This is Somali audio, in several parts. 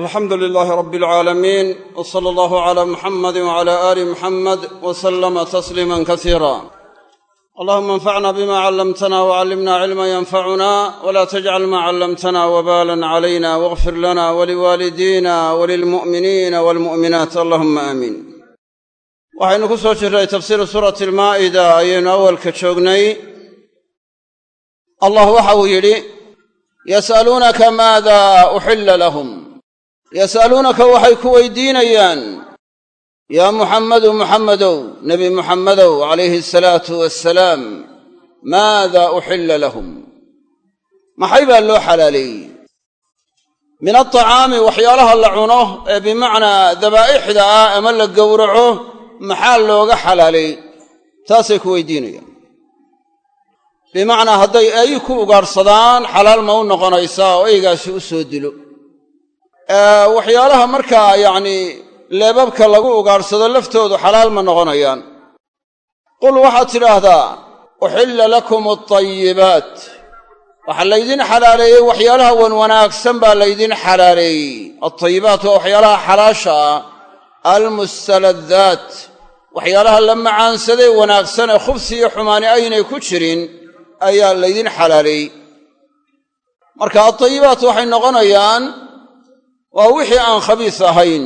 alxamdu lilaahi rabbi alcaalamiin w sala allahu calaa muxamadi wcala aali muxamed w salama tasliiman kasiira allahuma anfacna bima callamtana wcallimna cilma yanfacuna wla tajcal ma callamtana wbalan calayna wاغfir lana waliwaalidiina walilmu'miniina walmu'minaat allahuma aamiin waxaynu ku soo jirray tafsiiru suurati almaa'ida ayaynu awalka joognay. Allah waxa uu yidhi yas'aluunaka maada uxilla lahum yas'aluunaka waxay ku weydiinayaan yaa muxammadu muxammadow nebi muxammadow calayhi asalaatu wassalaam maada uxilla lahum? Maxay baa loo xalaaleeyey min alطacaami waxyaalaha la cuno ee bimacnaa dabaa'ixda ah ama la gowraco maxaa looga xalaaleey taasay ku weydiinayaan. Bimacnaa hadday eeyi ku ugaadhsadaan xalaal ma u noqonaysaa oo eygaasi u soo dilo waxyaalaha markaa yacnii leebabka lagu ugaadhsado laftoodu xalaal ma noqonayaan. Qul waxaad tidhaahdaa uxilla lakum altayibaat waxaa laydin xalaaleeyey waxyaalaha wan wanaagsan baa laydin xalaaleeyey. Altayibaat waa waxyaalaha xalaasha ah. Almustaladaat waxyaalaha la macaansadee wanaagsan ee khubsi iyo xumaani aynay ku jirin ayaa laydin xalaaleeyey. Marka altayibaat waxay noqonayaan waa wixii aan khabiis ahayn.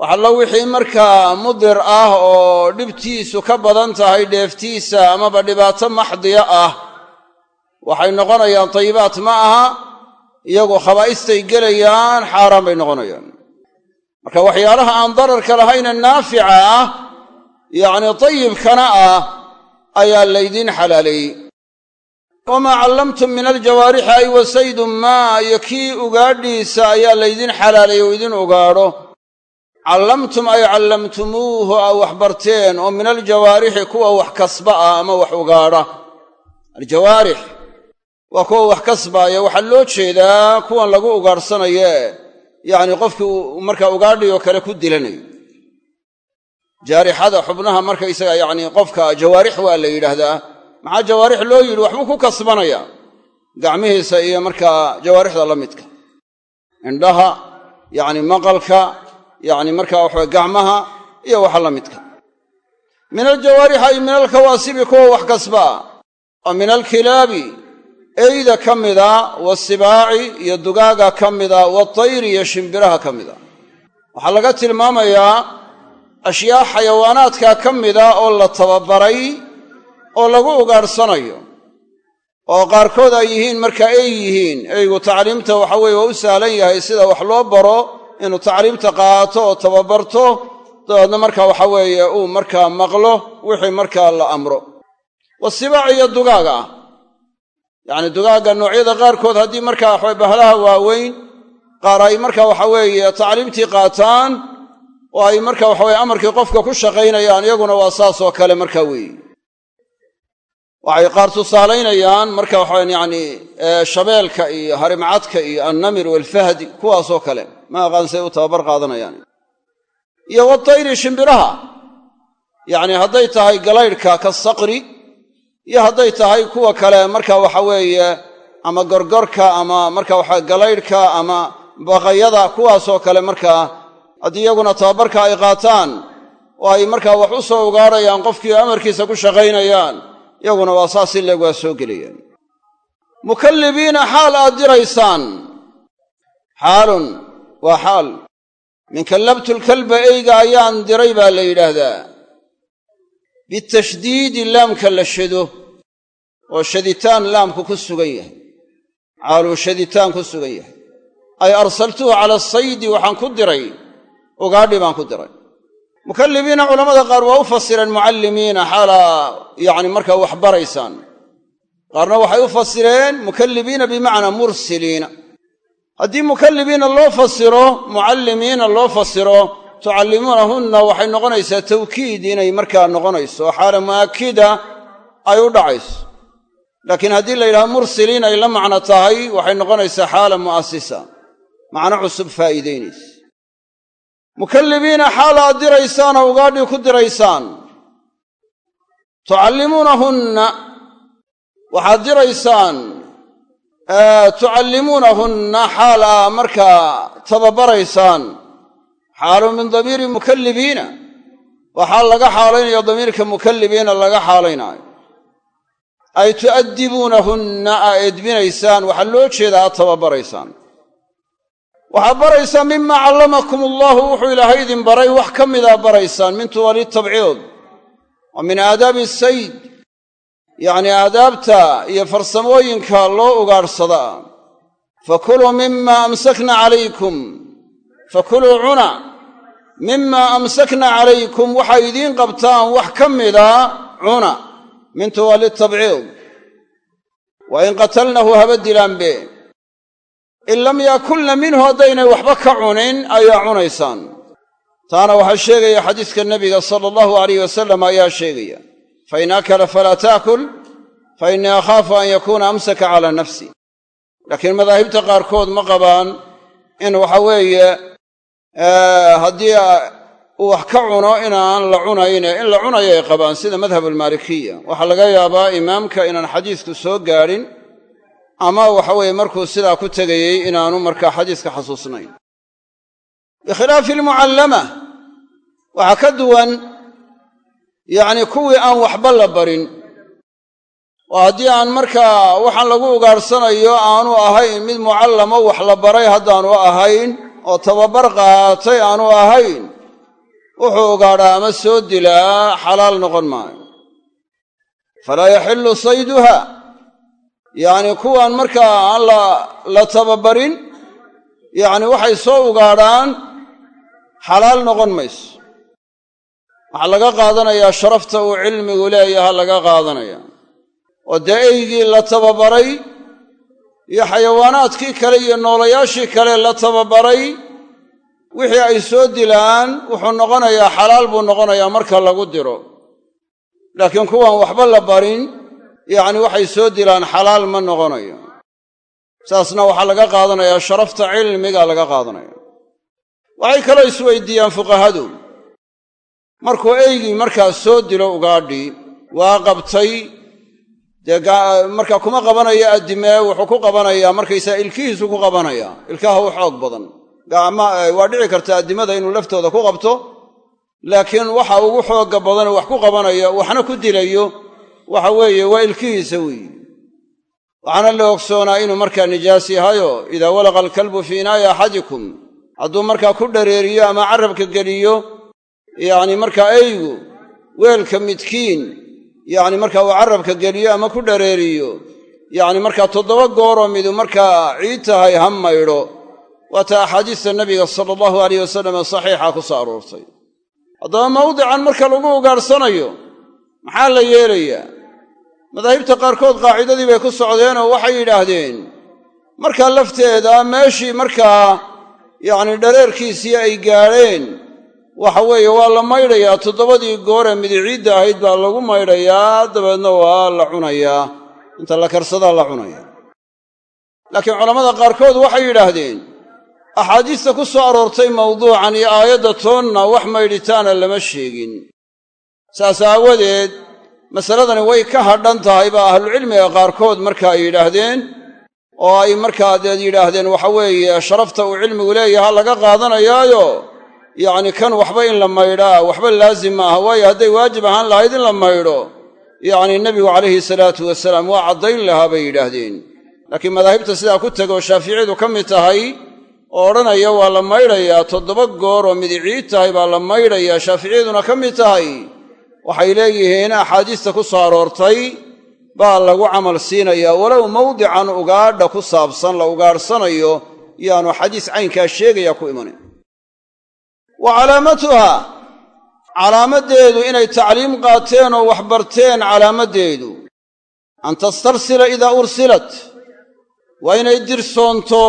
Waxallo wixii markaa mudir ah oo dhibtiisu ka badan tahay dheeftiisa amaba dhibaato maxdiya ah waxay noqonayaan tayibaat ma aha iyagu khabaa'istay gelayaan xaaraan bay noqonayaan. Marka waxyaalaha aan dararka lahayna naafica ah yacnii tayibkana ah ayaa laydin xalaaleeyey wamaa callamtum min aljawaarixi ay wasaydun maa iyo kii ugaadhiisa ayaa laydin xalaaleeyey oo idin ugaadho callamtum ay callamtumuuhu aa wax barteen oo min aljawaarixi kuwa wax kasba ah ama wax ugaadha aljawaarix waa kuwa wax kasbaaya waxaa loo jeedaa kuwan lagu ugaadhsanaye yacni qofkii uu markaa ugaadhiyoo kale ku dilanayo jaarixada xubnaha markaysaga yacni qofka jawaarix waa la yidhaahdaa maxaa jawaarix loo yidhi? Waxbuu ku kasbanayaa gacmihiisa iyo markaa jawaarixda la midka. Indhaha yacni maqalka yacni markaa waxawe gacmaha iyo waxa la midka. Min aljawaarixi ay min alkawaasibi kuwa wax kasbaa oo min alkilaabi eyda ka mida wasibaaci iyo dugaaga ka mida watayri iyo shimbiraha ka mida. Waxaa laga tilmaamayaa ashyaa xayawaanaadka ka mida oo la tababaray oo lagu ugaadhsanayo oo qaarkood ay yihiin markaa ey yihiin eygu tacliimta waxa weye waa u sahlan yahay sida wax loo baro inuu tacliimta qaato oo tababarto dabeedna markaa waxa weeye uu markaa maqlo wixii markaa la amro. Wasibaac iyo dugaaga ah. Yacni dugaagga noocyada qaarkood haddii markaa waxawe bahlaha waaweyn qaar ay markaa waxa weeye tacliimtii qaataan oo ay marka waxaweye amarkii qofka ku shaqaynayaan iyaguna waa saasoo kale markaa weeye waxay qaar tusaalaynayaan marka waxawan yacni shabeelka iyo harimcadka iyo annamir waalfahdi kuwaasoo kale. Ma aqaansay u tababar qaadanayaan. Iyo watayri shimbiraha. Yacni hadday tahay galaydhka ka saqri iyo hadday tahay kuwa kale marka waxa weeye ama gorgorka ama marka waxa galaydhka ama baqayada kuwaasoo kale markaa haddii iyaguna tababarka ay qaataan oo ay markaa wax u soo ugaadhayaan qofkii amarkiisa ku shaqaynayaan iyaguna waa saas in leeg waa soo gelayaan. Mukallibiina xaal aad diraysaan xaalun waa xaal. Min kallabtulkalba eyga ayaan diray baa la yidhaahdaa. Bitashdiidi laamka la shado oo shaditaan laamku ku sugan yahay. Xaaluu shaditaan ku sugan yahay. Ay arsaltuhu cala asaydi waxaan ku diray. Ugaadhi baan ku diray mukallibiina culamada qaar waa u fasireen mucallimiina xaalaa yacni markaa wax baraysaan. Qaarna waxay u fasireen mukallibiina bimacnaa mursiliina. Haddii mukallibiina loo fasiro mucallimiina loo fasiro tucallimuunahunna waxay noqonaysaa tawkiid inay markaa noqonayso. Oo xaala mu'akida ay u dhacayso. Laakiin haddii la yidhaha mursiliin ay la macno tahay waxay noqonaysaa xaala mu'asisa macno cusub faa'iidaynaysa mukallibiina xaal aad diraysaan oo ugaadhii ku diraysaan. Tucallimuunahunna waxaad diraysaan. Tucallimuunahunna xaal aa markaa tababaraysaan xaalu min damiiri mukallibiina. Waa xaal laga xaalaynayo damiirka mukallibiina laga xaalaynaayo ay tu'addibuunahunna aa edbinaysaan waxaa loo jeedaa aad tababaraysaan waxaad baraysaan mimaa callamakum allahu wuxuu ilaahay idin baray wax ka midaa baraysaan min tuwali tabciid wa min aadaabi sayd yacnii aadaabta iyo farsamooyinka loo ugaadhsadaa fakuluu mima amsakna calaykum fakuluu cuna mimaa amsakna calaykum waxay idiin qabtaan wax ka mida cuna min tuwali tabciid wa in qatalnahu haba dilaanbe in lam yaakulna minhu haddaynay waxba ka cunin ayaa cunaysaan. Taana waxaa sheegaya xadiiska nebiga sala allahu alayh wasalam ayaa sheegaya fain akala falaa taakul fa innii akhaafu an yakuuna amsaka calaa nafsi. Laakiin madaahibta qaarkood ma qabaan in waxa weeye haddii uu wax ka cuno inaan la cunayne in la cunayo ay qabaan sida madhab almaalikiya waxaa laga yaabaa imaamka inaan xadiisku soo gaadhin ama waxa weeye markuu sidaa ku tegayey inaanu markaa xadiiska xasuusnayn. Bikhilaafi almucallama waxaa ka duwan yacni kuwii aan waxba la barin. Oo haddii aan markaa waxaan lagu ugaadhsanayo aanu ahayn mid mucallamo wax la baray haddaanu ahayn oo tababar qaatay aanu ahayn wuxuu ugaadhaa ama soo dilaa xalaal noqon maayo. Falaa yaxillu sayduha yacni kuwaan markaa aan la tababarin yacni waxay soo ugaadhaan xalaal noqon mayso. Waxaa laga qaadanayaa sharafta uu cilmigu leeyaha laga qaadanaya. Oo dee eygii la tababaray iyo xayawaanaadkii kale iyo noolayaashii kale la tababaray wixii ay soo dilaan wuxuu noqonayaa xalaal buu noqonayaa marka lagu diro. Laakiin kuwan waxba la barin yacni waxay soo dilaan xalaal ma noqonayo. Saasna waxaa laga qaadanayaa sharafta cilmiga laga qaadanaya. Waxay kaloo isweydiiyaan fuqahadu. Markuu eygii markaas soo dilo ugaadhii waa qabtay dee markaa kuma qabanayo addimee wuxuu ku qabanayaa markaysaa ilkihiisu ku qabanaya. Ilkaha u xoog badan. Waa dhici karta addimada inuu laftooda ku qabto laakiin waxa ugu xoogga badane wax ku qabanayo waxna ku dilayo waxa weeye waa ilkihiisa weeye waxaana la ogsoonaa inuu markaa nijaas yahayo idaa walaqa alkalbu fii inaa'i axadikum. Hadduu markaa ku dhareeriyo ama carabka geliyo yacni markaa eygu weelka midkiin yacni markaa uu carabka geliyo ama ku dhareeriyo yacni markaa toddoba gooroo midu markaa ciid tahay ha maydho. Waata axaadiista nabiga sala allahu alayh wasalam ee saxiixa ku soo aroortay. Haddaba mawdican marka lagu ugaadhsanayo maxaa la yeelayaa madaahibta qaarkood qaacidadii bay ku socdeenoo waxay yidhaahdeen markaa lafteeda meeshii markaa yacni dhareerkiisii ay gaadheen waxa weeye waa la maydhayaa toddobadii gooree midiciidda ahayd baa lagu maydhayaa dabeedna waa la cunayaa inta la karsadaa la cunayaa laakiin culammada qaarkood waxay yidhaahdeen axaadiista ku soo aroortay mawduucan iyo aayadda toonna wax maydhitaana lama sheegin. Saas aawadeed masaladani way ka hadhan tahay baa ahlucilmiga qaarkood marka ay yidhaahdeen oo ay markaa deed yidhaahdeen waxa weeye sharafta uu cilmigu leeyaha laga qaadanayaayo. Yacni kan waxba in la maydhaa waxba laazim ma aha waayo hadday waajib ahaan lahayd in la maydho. Yacni nebigu calayhi salaatu wasalaam waa caddayn lahaa bay yidhaahdeen. Laakiin madaahibta sidaa ku tegoo shaaficiyadu ka mid tahay oo odhanaya waa la maydhayaa toddoba goor oo midiciid tahay baa la maydhayaa shaaficiyaduna ka mid tahay waxay leeyihiin axaadiista ku soo aroortay baa lagu camal siinayaa walow mawdican ugaadha ku saabsan la ugaadhsanayo yaanu xadiis caynkaa sheegaya ku imanin. Wa calaamatuha calaamaddeedu inay tacliim qaateen oo wax barteen calaamaddeedu an tastarsila idaa ursilat. Waa inay dirsoonto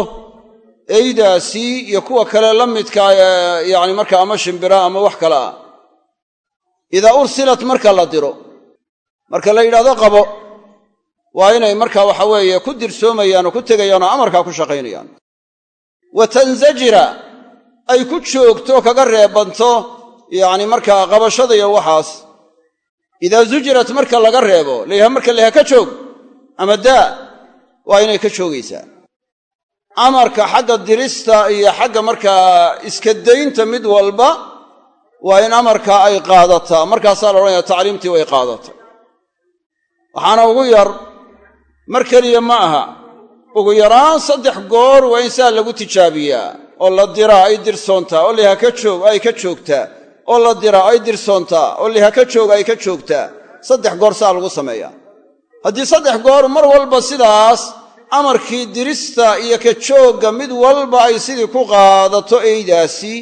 eydaasii iyo kuwa kale la midkaa yacni markaa ama shimbira ama wax kale ah idaa ursilat marka la diro. Marka la yidhahdo qabo waa inay markaa waxa weeye ku dirsoomayaan oo ku tegayaan oo amarkaa ku shaqaynayaan. Wa tansajira ay ku joogto kaga reebanto yacni markaa qabashada iyo waxaas. Idaa zujirat marka laga reebo layaha marka layaha ka joog ama daa waa inay ka joogaysaa. Amarka xagga dirista iyo xagga markaa iska daynta mid walba waa in amarkaa ay qaadataa markaasaa la odhanaya tacliimtii way qaadatay waxaana ugu yar mar keliya ma aha. Ugu yaraan saddex goor waa in saa lagu tijaabiyaa. Oo la diraa ay dirsoontaa oo liha ka joog ay ka joogtaa oo la diraa ay dirsoontaa oo liha ka joog ay ka joogtaa saddex goor saa lagu sameeyaa. Haddii saddex goor mar walba sidaas amarkii dirista iyo ka joogga mid walba ay sidii ku qaadato eydaasi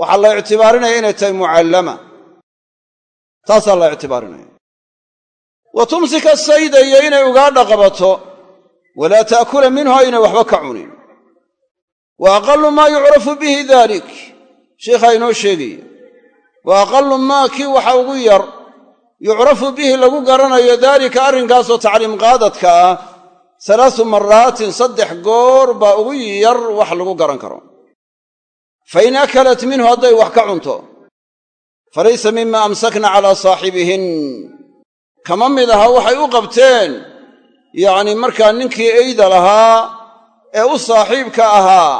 waxaa la ictibaarinaya inay tahay mucallama. Taasaa la ictibaarinaya wa tumsika sayda iyo inay ugaadha qabato walaa taakula minhu aynay waxba ka cunin. Wa aqalu maa yucrafu bihi dalik sheikhaa inoo sheegaya. Wa aqalu maa kii waxa ugu yar yucrafu bihi lagu garanayo daalika arrinkaasoo tacliim qaadadka ah salaasu maraatin saddex goor baa ugu yar wax lagu garan karo fa in akalat minhu hadday wax ka cunto falaysa mima amsakna calaa saaxibihin. Kama mid aha waxay u qabteen yacni markaa ninkii eyda lahaa ee u saaxiibka ahaa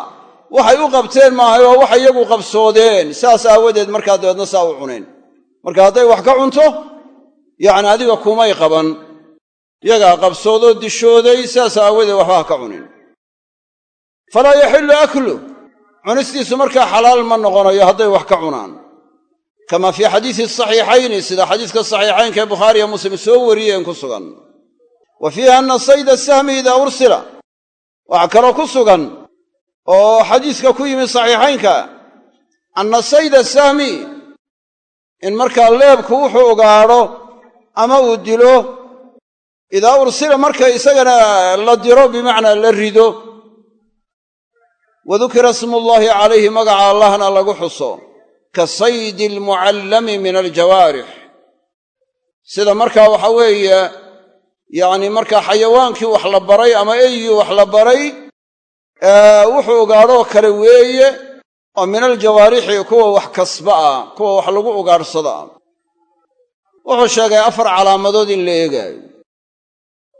waxay u qabteen maahay oo waxay iyagu qabsoodeen. Saas aawadeed markaa dabeedna saa u cuneen. Marka hadday wax ka cunto yacni adiga kumay qaban. Yagaa qabsoodoo dishooday saas aawadeed waxba ka cunin cunistiisu markaa xalaal ma noqonayo hadday wax ka cunaan. Kama fii xadiisi saxiixayni sida xadiiska saxiixaynka ee bukhaariyo muslim soo wariyeen ku sugan. Wa fiiha anna sayda sahmi idaa ursila waxaa kaloo ku sugan oo xadiiska ku yimi saxiixaynka anna sayda sahmi in markaa leebku wuxuu ogaadho ama uu dilo idaa ursila marka isagana la diro bimacnaa la rido wa dukira smullaahi calayhi magaca allahna lagu xuso ka saydi almucallami min aljawaarix. Sida markaa waxa weeye yacni markaa xayawaankii wax la baray ama eygii wax la baray wuxuu ogaadhoo kale weeye oo min aljawaarixi kuwa wax kasba ah kuwa wax lagu ugaadhsada ah. Wuxuu sheegay afar calaamadood in la eegaayo.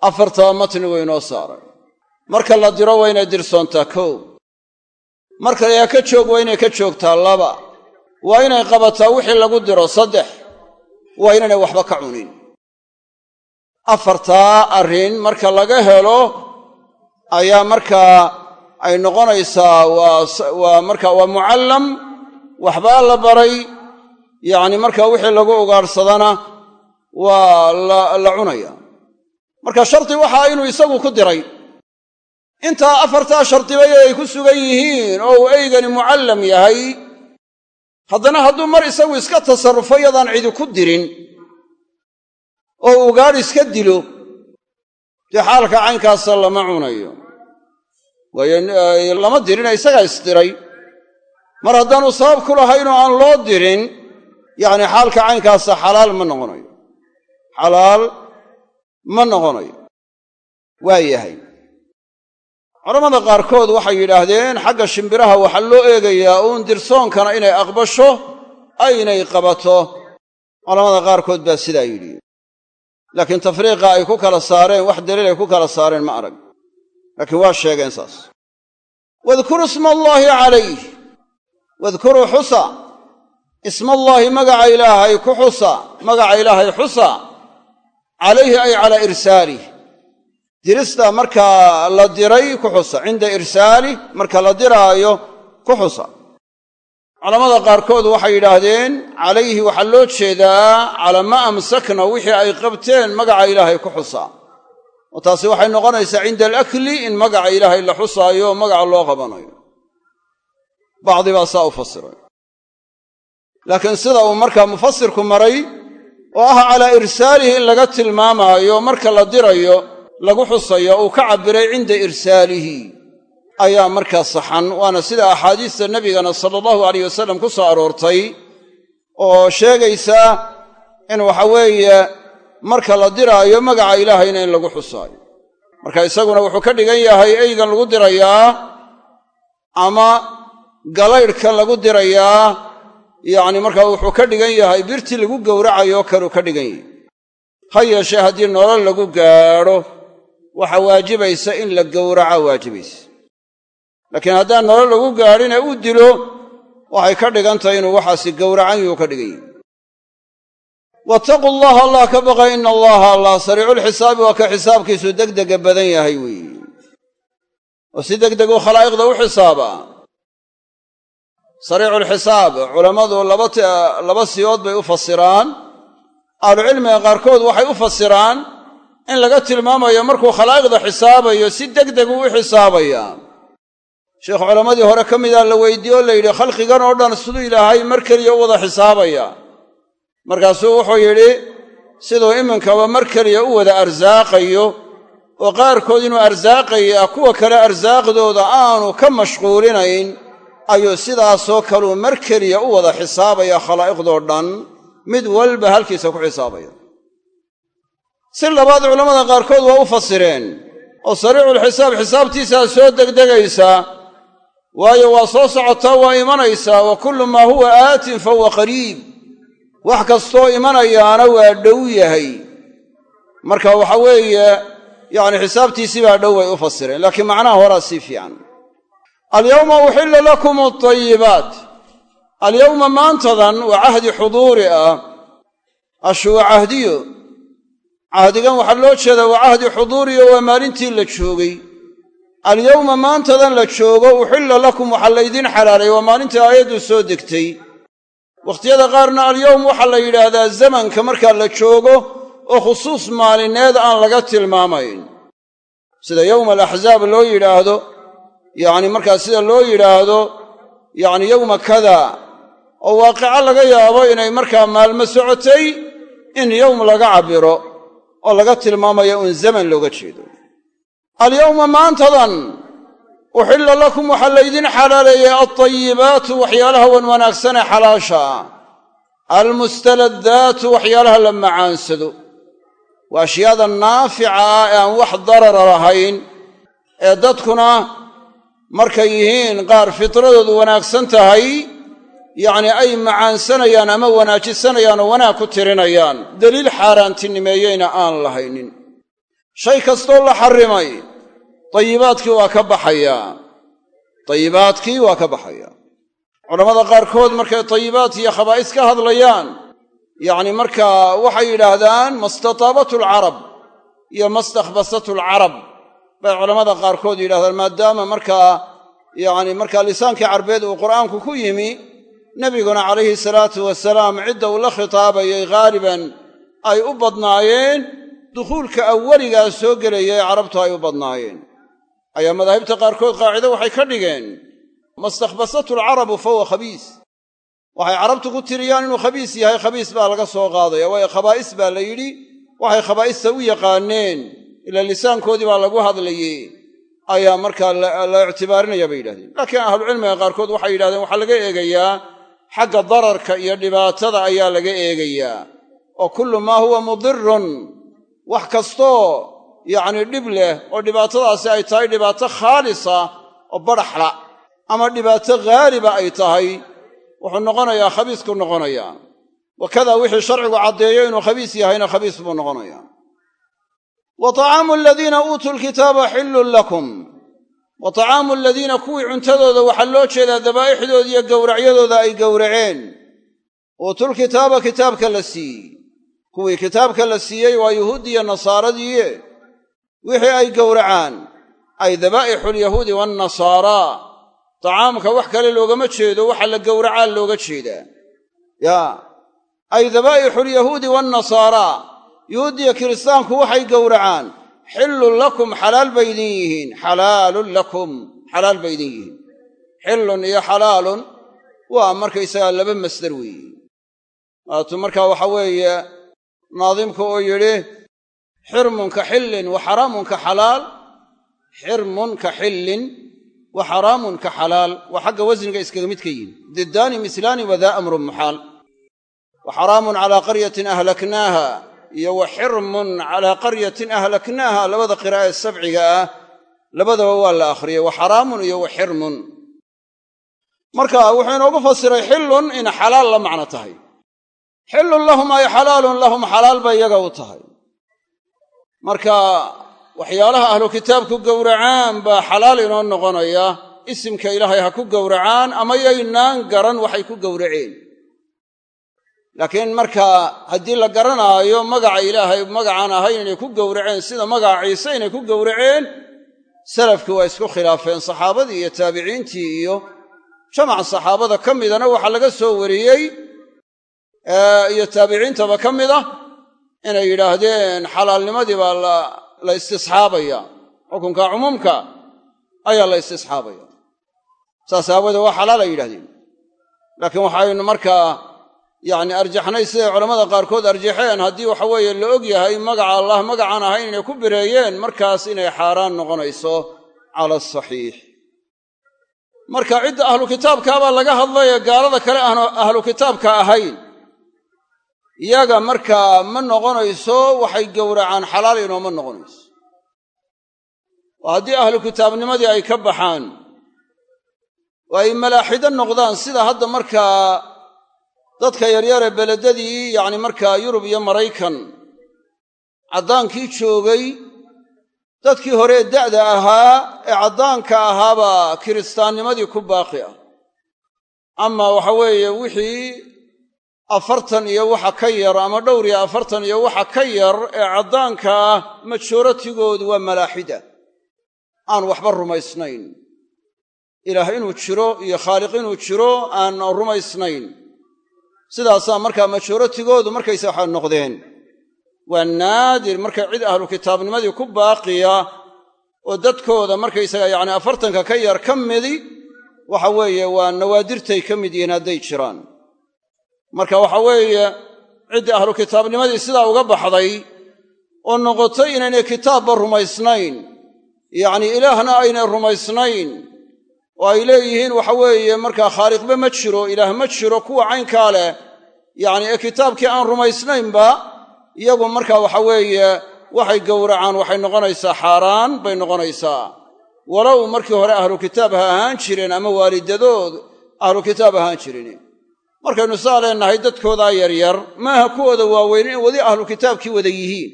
Afartaba matnigu inoo saaray. Marka la diro waa inay dirsoontaa kow marka yaa ka joog waa inay ka joogtaa laba. Waa inay qabataa wixii lagu diro saddex. Waa inaynay waxba ka cunin. Afartaa arrin marka laga helo ayaa markaa ay noqonaysaa waa marka waa mucallam waxbaa la baray. Yacni markaa wixii lagu ugaadhsadana waa la cunaya. Marka shardi waxaa inuu isagu ku diray intaa afartaa shardibay ay ku sugan yihiin oo uu eygani mucallam yahay haddana hadduu mar isagu iska tasarrufo yadaan cidi ku dirin oo ugaadh iska dilo dee xaalka caynkaasa lama cunayo. Waayo lama dirina isagaa isdiray mar haddaanu sabab ku lahaynoo aan loo dirin yacni xaalka caynkaasa xalaal ma noqonayo. Xalaal ma noqonayo. Waa yahay culammada qaarkood waxay yidhaahdeen xagga shimbiraha waxaa loo eegayaa uun dirsoonkana inay aqbasho aynay qabato. Culamada qaarkood baa sidaa yidhi. Laakiin tafriiqa ay ku kala saareen wax daliil ay ku kala saareen ma arag. Laakiin waa sheegeen saas. Wadkuruu isma allaahi calayh. Wadkuruu xusa. Ismaallaahi magaca ilaahay ku xusa. Magaca ilaahay xusa. Calayhi ay calaa irsaalih dirista markaa la diray ku xusa. Cinda irsaalih marka la diraayo ku xusa. Culammada qaarkood waxay yidhaahdeen calayhi waxaa loo jeedaa calaa amsakna wixii ay qabteen magaca ilaahay ku xusa. Oo taasi waxay noqonaysaa cinda alakli in magaca ilaahay la xusaayo magaca loo qabanayo. Bacdi baa saa u fasiray. Laakiin sida uu markaa mufasirku maray oo ah calaa irsaalihi in laga tilmaamaayo marka la dirayo lagu xusayo uu ka cabbiray cinda irsaalihi. Ayaa markaa saxan waana sida axaadiista nebigana sala allahu alayh wasalam ku soo aroortay oo sheegaysa in waxa weeye marka la diraayo magaca ilaahayna in lagu xusaayo. Marka isaguna wuxuu ka dhigan yahay eygan lagu dirayaa ama galaydhka lagu dirayaa yacni markaa wuxuu ka dhigan yahay birtii lagu gowracayo kaluu ka dhigan yahay. Ha yeeshee haddii nolol lagu gaadho waxa waajibaysa in la gowraca waajibaysa. Laakiin haddaan nolol lagu gaadhin ee u dilo waxay ka dhigan tahay inuu waxaasi gowracan yuu ka dhigan yahy wattaquu allaha allah ka baqa ina allaha allah sariiculxisaabi waa ka xisaabkiisu degdega badan yahay weeye oo si degdeguu khalaa'iqda u xisaaba. Sariiculxisaab culammadu laba siyood bay u fasiraan. Ahlucilmiga qaarkood waxay u fasiraan in laga tilmaamayo markuu khalaa'iqda xisaabayo si degdeguu u xisaabayaa sheekh culammadii hore ka mida la weydiiye oo la yidhi khalqigan oo dhan siduu ilaahay mar keliya u wada xisaabaya. Markaasuu wuxuu yidhi siduu iminkaba mar keliya u wada arsaaqayo oo qaarkood inuu arsaaqayaa kuwa kale arsaaqdooda aanu ka mashquulinayn ayuu sidaasoo kaluu mar keliya u wada xisaabaya khalaa'iqdoo dhan. Mid walba halkiisa ku xisaabaya si labaad culammada qaarkood waa u fasireen oo sariiculxisaab xisaabtiisaa soo degdegaysaa waayo waa soo socotaa waa imanaysaa wa kullu maa huwa aatin fa huwa qariib. Wax kastoo imanayaana waa dhow yahay. Marka waxa weeye yacni xisaabtiisii baa dhow bay u fasireen laakiin macnaha horaa sii fiican. Alyawma uxilla lakum altayibaat alyowma maantadan waa cahdi xuduuri ah ashu waa cahdiyo cahdigan waxaa loo jeedaa waa cahdi xuduuriyo waa maalintii la joogay. Alyowma maantadan la joogo uxilla lakum waxaa laydin xalaalay waa maalintii aayaddu soo degtay. Wakhtiyada qaarna alyowm waxaa la yidhaahdaa zamanka markaa la joogo oo khusuus maalineed aan laga tilmaamayn. Sida yowma alaxzaab loo yidhaahdo yacni markaa sida loo yidhaahdo yacni yowma kada oo waaqico laga yaabo inay markaa maalmo socotay in yowm laga cabbiro oo laga tilmaamayo uun zaman looga jeedo. Alyowma maantadan uxilla lakum waxaa laydin xalaaleeyey altayibaatu waxyaalaha wan wanaagsanee xalaasha. Ah almustaladaatu waxyaalaha la macaansado. Waa ashyaada naafica ah ee aan wax darara lahayn ee dadkuna markay yihiin qaar fitradoodu wanaagsan tahay yacni ay macaansanayaan ama wanaajisanayaan oo wanaag ku tirinayaan. Deliil xaaraantinimeeyeyna aan lahaynin. Shay kastoo la xarrimay tayibaadkii waa ka baxayaa tayibaadkii waa ka baxayaa culammada qaarkood markay tayibaat iyo khabaa'is ka hadlayaan yacni markaa waxay yidhaahdaan mastataabat alcarab iyo mastakhbasat alcarab bay culammada qaarkood yidhahdaan maadaama markaa yacni markaa lisaankii carbeed uu qur'aanku ku yimi nebiguna calayhi salaatu wasalaam cidda uu la khitaabayay ghaaliban ay u badnaayeen dukhuulka awweligaa soo gelaya ee carabtu ay u badnaayeen. Ayaa madaahibta qaarkood qaacido waxay ka dhigeen mastakhbasatu alcarabu fahuwa khabiis. Waxay carabtu ku tiriyaan inuu khabiis yahay khabiis baa laga soo qaadaya waayo khabaa'is baa la yidhi waxay khabaa'ista u yaqaaneen ila lisaankoodii baa lagu hadlayey ayaa markaa la ictibaarinaya bay yidhahdeen. Laakiin ahlucilmiga qaarkood waxay yidhahdeen waxaa laga eegayaa xagga dararka iyo dhibaatada ayaa laga eegayaa. oo kullu maa huwa mudirun wax kastoo yacni dhib leh oo dhibaatadaasi ay tahay dhibaato khaalisa oo badhaxla ama dhibaato haaliba ay tahay wuxuu noqonayaa khabiis ku noqonayaa wakadaa wixii sharcigu caddeeyo inuu khabiis yahayna khabiis buu noqonayaa. wa طacaamu aladiina uutuu lkitaaba xillun lakum wa طacaamu aladiina kuwii cuntadooda waxaa loo jeedaa dabaa'ixdooda iyo gowracyadooda ay gowraceen. Uutulkitaaba kitaabka la siiyey. Kuwii kitaabka la siiyey waa yuhuudiya nasaaradiiye wixii ay gowracaan. Ay dabaa'ixulyahuudi waannasaaraa tacaamka wax kale loogama jeedo waxa la gowracaa looga jeedaa. Yaa ay dabaa'ixulyahuudi waannasaaraa yuhuudiya kiristaanku waxay gowracaan xillun lakum xalaal bay idin yihiin. Xalaalun lakum xalaal bay idin yihiin. Xillun iyo xalaalun waa markaysagaa laba masdar weeye waatuu markaa waxa weeye naadimka oo yidhi xirmun ka xillin wa xaraamun ka xalaal xirmun ka xillin wa xaraamun ka xalaal. Waa xagga wasniga iskaga mid yihiin diddaani mislaani wadaa amrun muxaal. Wa xaraamun calaa qaryatin ahlaknaaha iyo wa xirmun calaa qaryatin ahlaknaaha labada qiraa'ee sabciga ah labadaba waa la akhriyey wa xaraamun iyo wa xirmun. Marka wuxuu inoogu fasiray xillun in xalaal la macno tahay. Xillun lahum ay xalaalun lahum xalaal bay iyaga u tahay. Marka waxyaalaha ahlu kitaabku gowracaan baa xalaal inoo noqonaya isimka ilaahay ha ku gowracaan ama yaynaan garan waxay ku gowraceen laakiin markaa haddii la garanaayo magaca ilaahay magacaan ahayn inay ku gowraceen sida magaca ciise inay ku gowraceen salafkii waa isku khilaafeen saxaabadii iyo taabiciintii iyo jamac saxaabada ka midana waxaa laga soo wariyey iyo taabiciintaba ka mid ah inay yidhaahdeen xalaalnimadii baa la istisxaabaya xukunka cumuumka ayaa la istisxaabaya. Saas aawoodee waa xalaal ay yidhahdeen laakiin waxaynu markaa yacni arjaxnay siday culammada qaarkood arjaxeen. Haddii waxa weeye la og yahay magaca allah magacaan ahayn inay ku bireeyeen markaas inay xaaraan noqonayso cala asaxiix marka cidda ahlu kitaabkaabaa laga hadlaya gaalada kale aan ahlu kitaabka ahayn. Iyaga markaa ma noqonayso waxay gowracaan xalaal inooma noqonayso. Oo haddii ahlu kitaabnimadii ay ka baxaan oo ay malaaxido noqdaan sida hadda markaa dadka yaryare beledadii yacni markaa yurub iyo maraykan caddaankii joogay dadkii hore da'da ahaa ee caddaanka ahaabaa kiristaannimadii ku baaqi ah. Ama waxa weeye wixii afartan iyo waxa ka yar ama dhowr iyo afartan iyo waxa ka yar ee caddaanka ah majooratigoodu waa malaaxida. Aan waxba rumaysnayn. Ilaah inuu jiro iyo khaaliq inuu jiro aan rumaysnayn sidaasaa markaa majooratigoodu markaysa waxaa noqdeen. Waa naadir markay cid ahlu kitaabnimadii ku baaqiya oo dadkooda markaysaga yacni afartanka ka yar ka midi waxa weeye waa nawaadirtay ka mid yihiin hadday jiraan. Marka waxa weeye ciddii ahlu kitaabnimadii sidaa uga baxday oo noqotay inaynay kitaabba rumaysnayn yacni ilaahna aynay rumaysnayn oo ay leeyihiin waxa weeye markaa khaaliqba ma jiro ilaah ma jiro kuwa caynkaa leh yacni ee kitaabkii aan rumaysnaynba iyagu markaa waxa weeye waxay gowracaan waxay noqonaysaa xaaraan bay noqonaysaa. Walow markii hore ahlu kitaab ha ahaan jireen ama waalidadood ahlu kitaab ahaan jirin. Markaynu saa leennahay dadkoodaa yaryar maaha kuwooda waaweyn in wadi ahlu kitaabkii wada yihiin.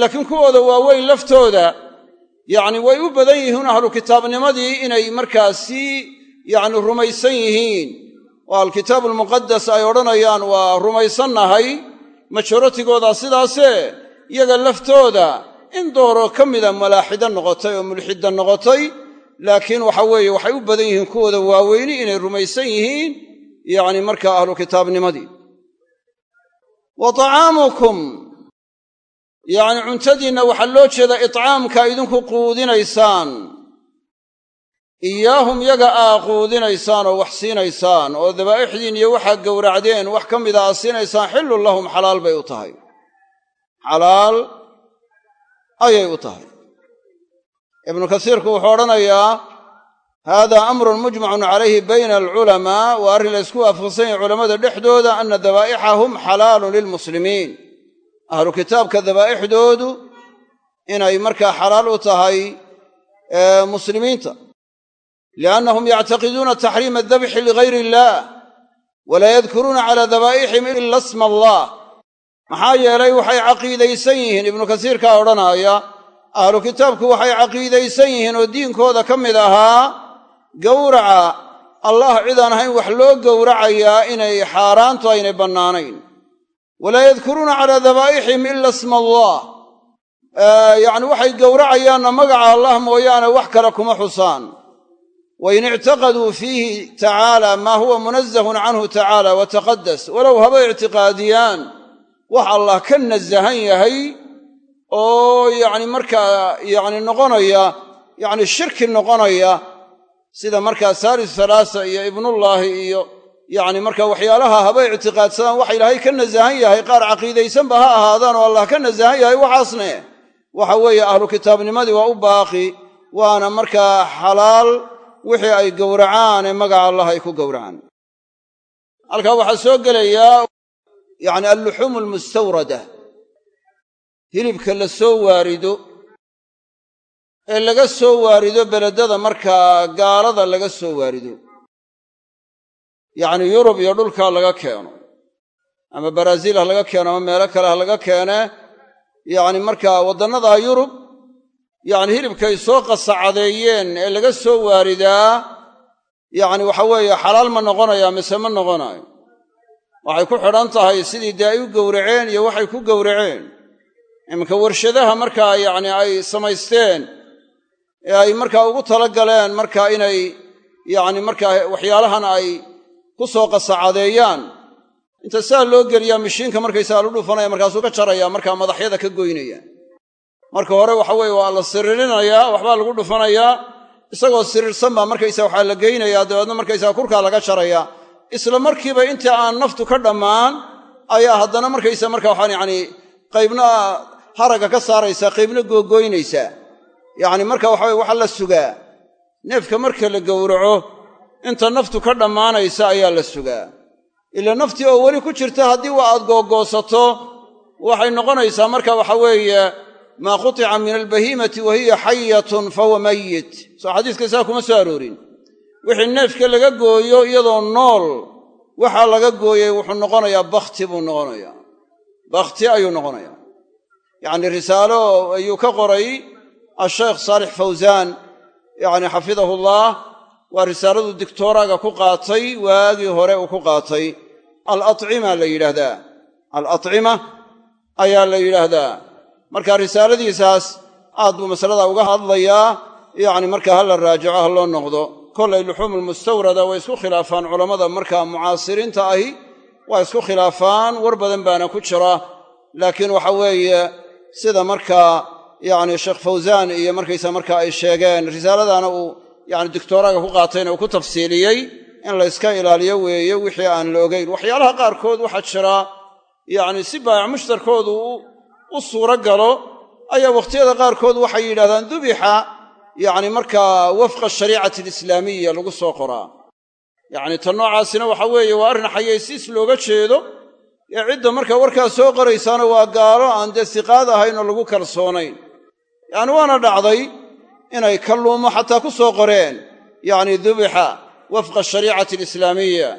Laakiin kuwooda waaweyn laftooda yacni way u badan yihiin ahlu kitaabnimadii inay markaasi yacni rumaysan yihiin. Oo alkitaabu almuqadas ay odhanayaan waa rumaysannahay majorotigoodaa sidaasee iyaga laftooda. In dooroo ka mida malaaxido noqotay oo mulxidda noqotay laakiin waxa weeye waxay u badan yihiin kuwooda waaweyni inay rumaysan yihiin yacni markaa ahlu kitaabnimadii. Wa tacaamukum yacni cuntadiinna waxaa loo jeedaa itcaamka idinku quudinaysaan. Iyaahum yaga aa quudinaysaan oo wax siinaysaan oo dabaa'ixdiin iyo waxaa gowracdeen wax ka mida aa siinaysaan xillun lahum xalaal bay u tahay. Xalaal ayay u tahay. Ibnu kasiirku wuxuu odhanayaa haadaa amrun mujmacun calayhi bayna alculamaa waa arrin la ysku waafaqsan yahay culammada dhexdooda ana dabaa'ixahum xalaalun lilmuslimiin ahlu kitaabka dabaa'ixdoodu inay markaa xalaal u tahay muslimiinta. Liannahum yactaqiduuna taxriima adabxi ligayr illaah walaa yadkuruuna calaa dabaa'ixihim ila sma allah. Maxaa yeelay waxay caqiidaysan yihiin ibnu kasiirkaa odhanaaya ahlu kitaabku waxay caqiidaysan yihiin oo diinkooda ka mid ahaa gowraca allah cidaan ahayn wax loo gowracayaa inay xaaraantu aynay bannaanayn walaa yadkuruuna calaa dabaa'ixihim ila sma allah. Yacni waxay gowracayaanna magaca allah mooyaane wax kale kuma xusaan. Wain ictaqaduu fiihi tacaala maa huwa munazahun canhu tacaala wa taqadas walow haba ictiqaadiyaan wax allah ka nasahan yahay oo yacni markaa yacni noqonaya yacni shirki noqonaya sida markaa saalis halaasa iyo ibnullaahi iyo yacni marka waxyaalaha haba ictiqaadsadaan waxa ilaahay ka nasahan yahay qaar caqiidaysanba ha ahaadaan oo allah ka nasahan yahay waxaasne. Waxa weeye ahlu kitaabnimadii waa u baaqi waana markaa xalaal wixii ay gowracaan ee magaca allah ay ku gowracaan. Halkaa waxaa soo gelayaa yacni alluxuumu almustawrada. Hilibka la soo waarido ee laga soo waarido beledada markaa gaalada laga soo waarido yacni yurub iyo dhulkaa laga keeno. Ama baraaziil ha laga keeno ama meelo kale ha laga keene. Yacni markaa waddannadaa yurub yacni hilibkay soo qasacadeeyeen ee laga soo waaridaa yacni waxa weeye xalaal ma noqonaya mise ma noqonayo waxay ku xidhan tahay sidii dee ay u gowraceen iyo waxay ku gowraceen. Iminka warshadaha markaa yacni ay samaysteen ee ay markaa ugu tala galeen markaa inay yacni markaa waxyaalahan ay ku soo qasacadeeyaan. Inta saa loo geliyaa mishiinka markaysaga lu dhufanaya markaasuu ka jaraya markaa madaxyada ka goynaya. Marka hore waxa weeye waa la siririnayaa waxbaa lagu dhufanayaa isagoo sirirsan baa markaysaa waxaa la geynayaa dabeedna markaysaga kurkaa laga jaraya. Isla markiiba intii aan naftu ka dhammaan ayaa haddana markaysa marka waxaan yacni qaybna haragga ka saaraysaa qaybna googoynaysaa yacni marka waxaweye waxaa la sugaa. Neefka marka la gowraco inta naftu ka dhammaanaysa ayaa la sugaa. Ila naftii oo weli ku jirta haddii waa aad googoosato waxay noqonaysaa marka waxa weeye maa qutica min albahiimati wa hiya xayatun fahuwa mayit. Soo xadiiska saa kuma soo aroorin. Wixii neefka laga gooyo iyadoo nool waxaa laga gooyey wuxuu noqonayaa bakhti buu noqonayaa. Bakhti ayuu noqonayaa. Yacni risaalo ayuu ka qoray asheekh saalix fawsaan yacni xafidahullah waa risaaladuu dictooraga ku qaatay waagii hore uu ku qaatay. Alacima la yidhaahdaa. Alacima ayaa la yidhaahdaa. Marka risaaladiisaas aad buu masalada uga hadlayaa. Yacni marka ha la raajico ha loo noqdo. Kollay luxuum almustawrada way isku khilaafaan culammada markaa mucaasiriinta ahi waa isku khilaafaan. War badan baana ku jira. Laakiin waxa weeye sida markaa yacni sheekh fawsaan iyo markaysa marka ay sheegeen risaaladaana uu yacni dictooraga ku qaatayna uu ku tafsiiliyey in la yska ilaaliyo weeye wixii aan la ogayn waxyaalaha qaarkood waxaa jira yacni si baayac mushtarkoodu u suuro galo ayaa wakhtiyada qaarkood waxay yidhahdaan dubixa yacni markaa wafqa shariicati alislaamiya lagu soo qoraa. Yacni ta noocaasina waxa weeye waa arrin xayaysiis looga jeedo ee cidda markaa warkaa soo qoraysaana waa gaalo aan dee siqaad ahayn oo lagu kalsoonayn. Yacni waana dhacday inay kalluumo xataa ku soo qoreen. Yacni dubixa wafqa shariicati alislaamiya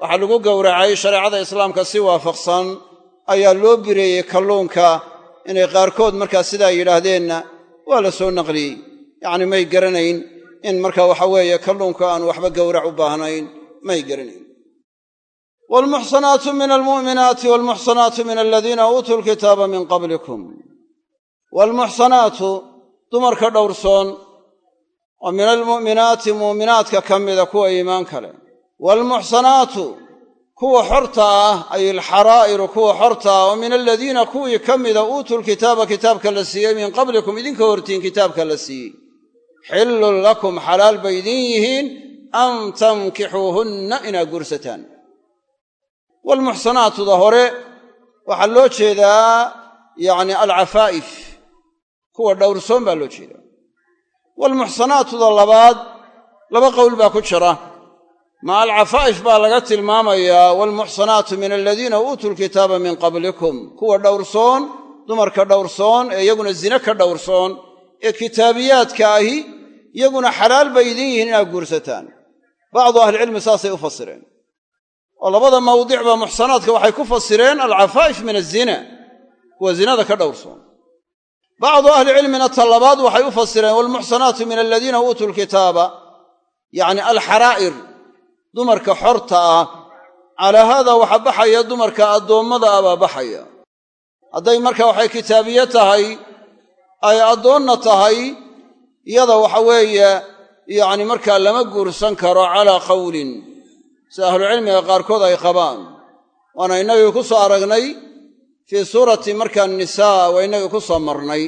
waxaa lagu gowracay shareecada islaamka si waafaqsan ayaa loo bireeyey kalluunka. Inay qaarkood markaa sidaa yidhaahdeenna waa la soo naqliyey. Yacni may garanayn in marka waxa weeye kalluunka aan waxba gowrac u baahnayn may garanayn. Waalmuxsanaatu min almu'minaati waalmuxsanaatu min aladiina uutuu lkitaaba min qablikum. Waalmuxsanaatu dumarka dhowrsoon oo min almu'minaati mu'minaadka ka mida kuwa iimaan kale. Waalmuxsanaatu kuwa xorta ah ay alxaraa'iru kuwa xorta ah oo min aladiina kuwii ka mida uutuu lkitaaba kitaabka la siiyey min qablikum idinka hortiin kitaabka la siiyey. Xillun lakum xalaal bay idin yihiin an tankixuuhunna inaad guursataan waalmuxsanaatuda hore waxaa loo jeedaa yacni alcafaa'if kuwa dhowrsoon baa loo jeedaa. Waalmuxsanaatuda labaad laba qowl baa ku jira. Ma alcafaa'if baa laga tilmaamayaa waalmuxsanaatu min aladiina uutuu lkitaaba min qablikum. Kuwa dhowrsoon dumarka dhowrsoon ee iyaguna zine ka dhowrsoon ee kitaabiyaadka ahi iyaguna xalaal bay idin yihiin inaad guursataan. Bacdu ahlicilmi saasay u fasireen. Oo labada mawdicba muxsanaadka waxay ku fasireen alcafaa'if min azina kuwa zinada ka dhowrsoon bacdu ahlicilmina ta labaad waxay u fasireen waalmuxsanaatu min aladiina uutuu lkitaaba. Yacni alxaraa'ir dumarka xorta ah. Calaa haada waxa baxaya dumarka addoommada ah baa baxaya. Hadday marka waxay kitaabiye tahay ay addoonna tahay iyada waxa weeye yacni markaa lama guursan karo calaa qawlin. Sida ahlucilmiga qaarkood ay qabaan. Waana innagii ku soo aragnay fii suurati markaa nisaa waa innagii ku soo marnay.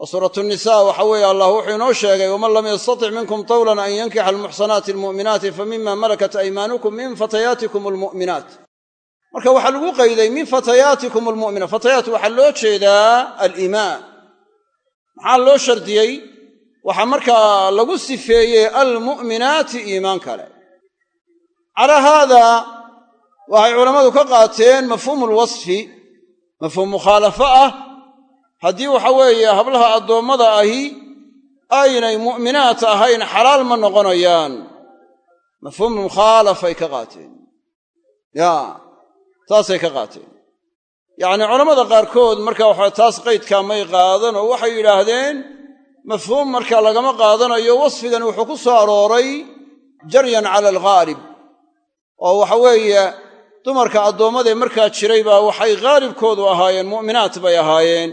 Oo suuratu nisaa waxa weeye allah wuxuu inoo sheegay waman lam yastatic minkum tawlan an yankixa almuxsanaati almu'minaati fa mima malakat aymaanukum min fatayaatikum almu'minaat. Marka waxaa lagu qayday min fatayaatikum almu'minaat. Fatayaat waxaa loo jeedaa aliimaan. Maxaa loo shardiyey? Waxaa markaa lagu sifeeyey almu'minaati iimaan kale. Calaa haada waxay culammadu ka qaateen mafhuumu lwasfi mafhuum mukhaalafo ah. Haddii waxa weeye hablaha addoommada ahi aynay mu'minaat ahayn xalaal ma noqonayaan. Mafhuum mukhaalafay ka qaateen. Ya taasay ka qaateen. Yacnii culammada qaarkood marka waxa taas qaydkaa may qaadan oo waxay yidhaahdeen mafhuum markaa lagama qaadanayo wasfigani wuxuu ku soo arooray jaryan cala alghaalib oo waxa weeye dumarka addoommadee markaa jiray baa waxay haalibkoodu ahaayeen mu'minaat bay ahaayeen.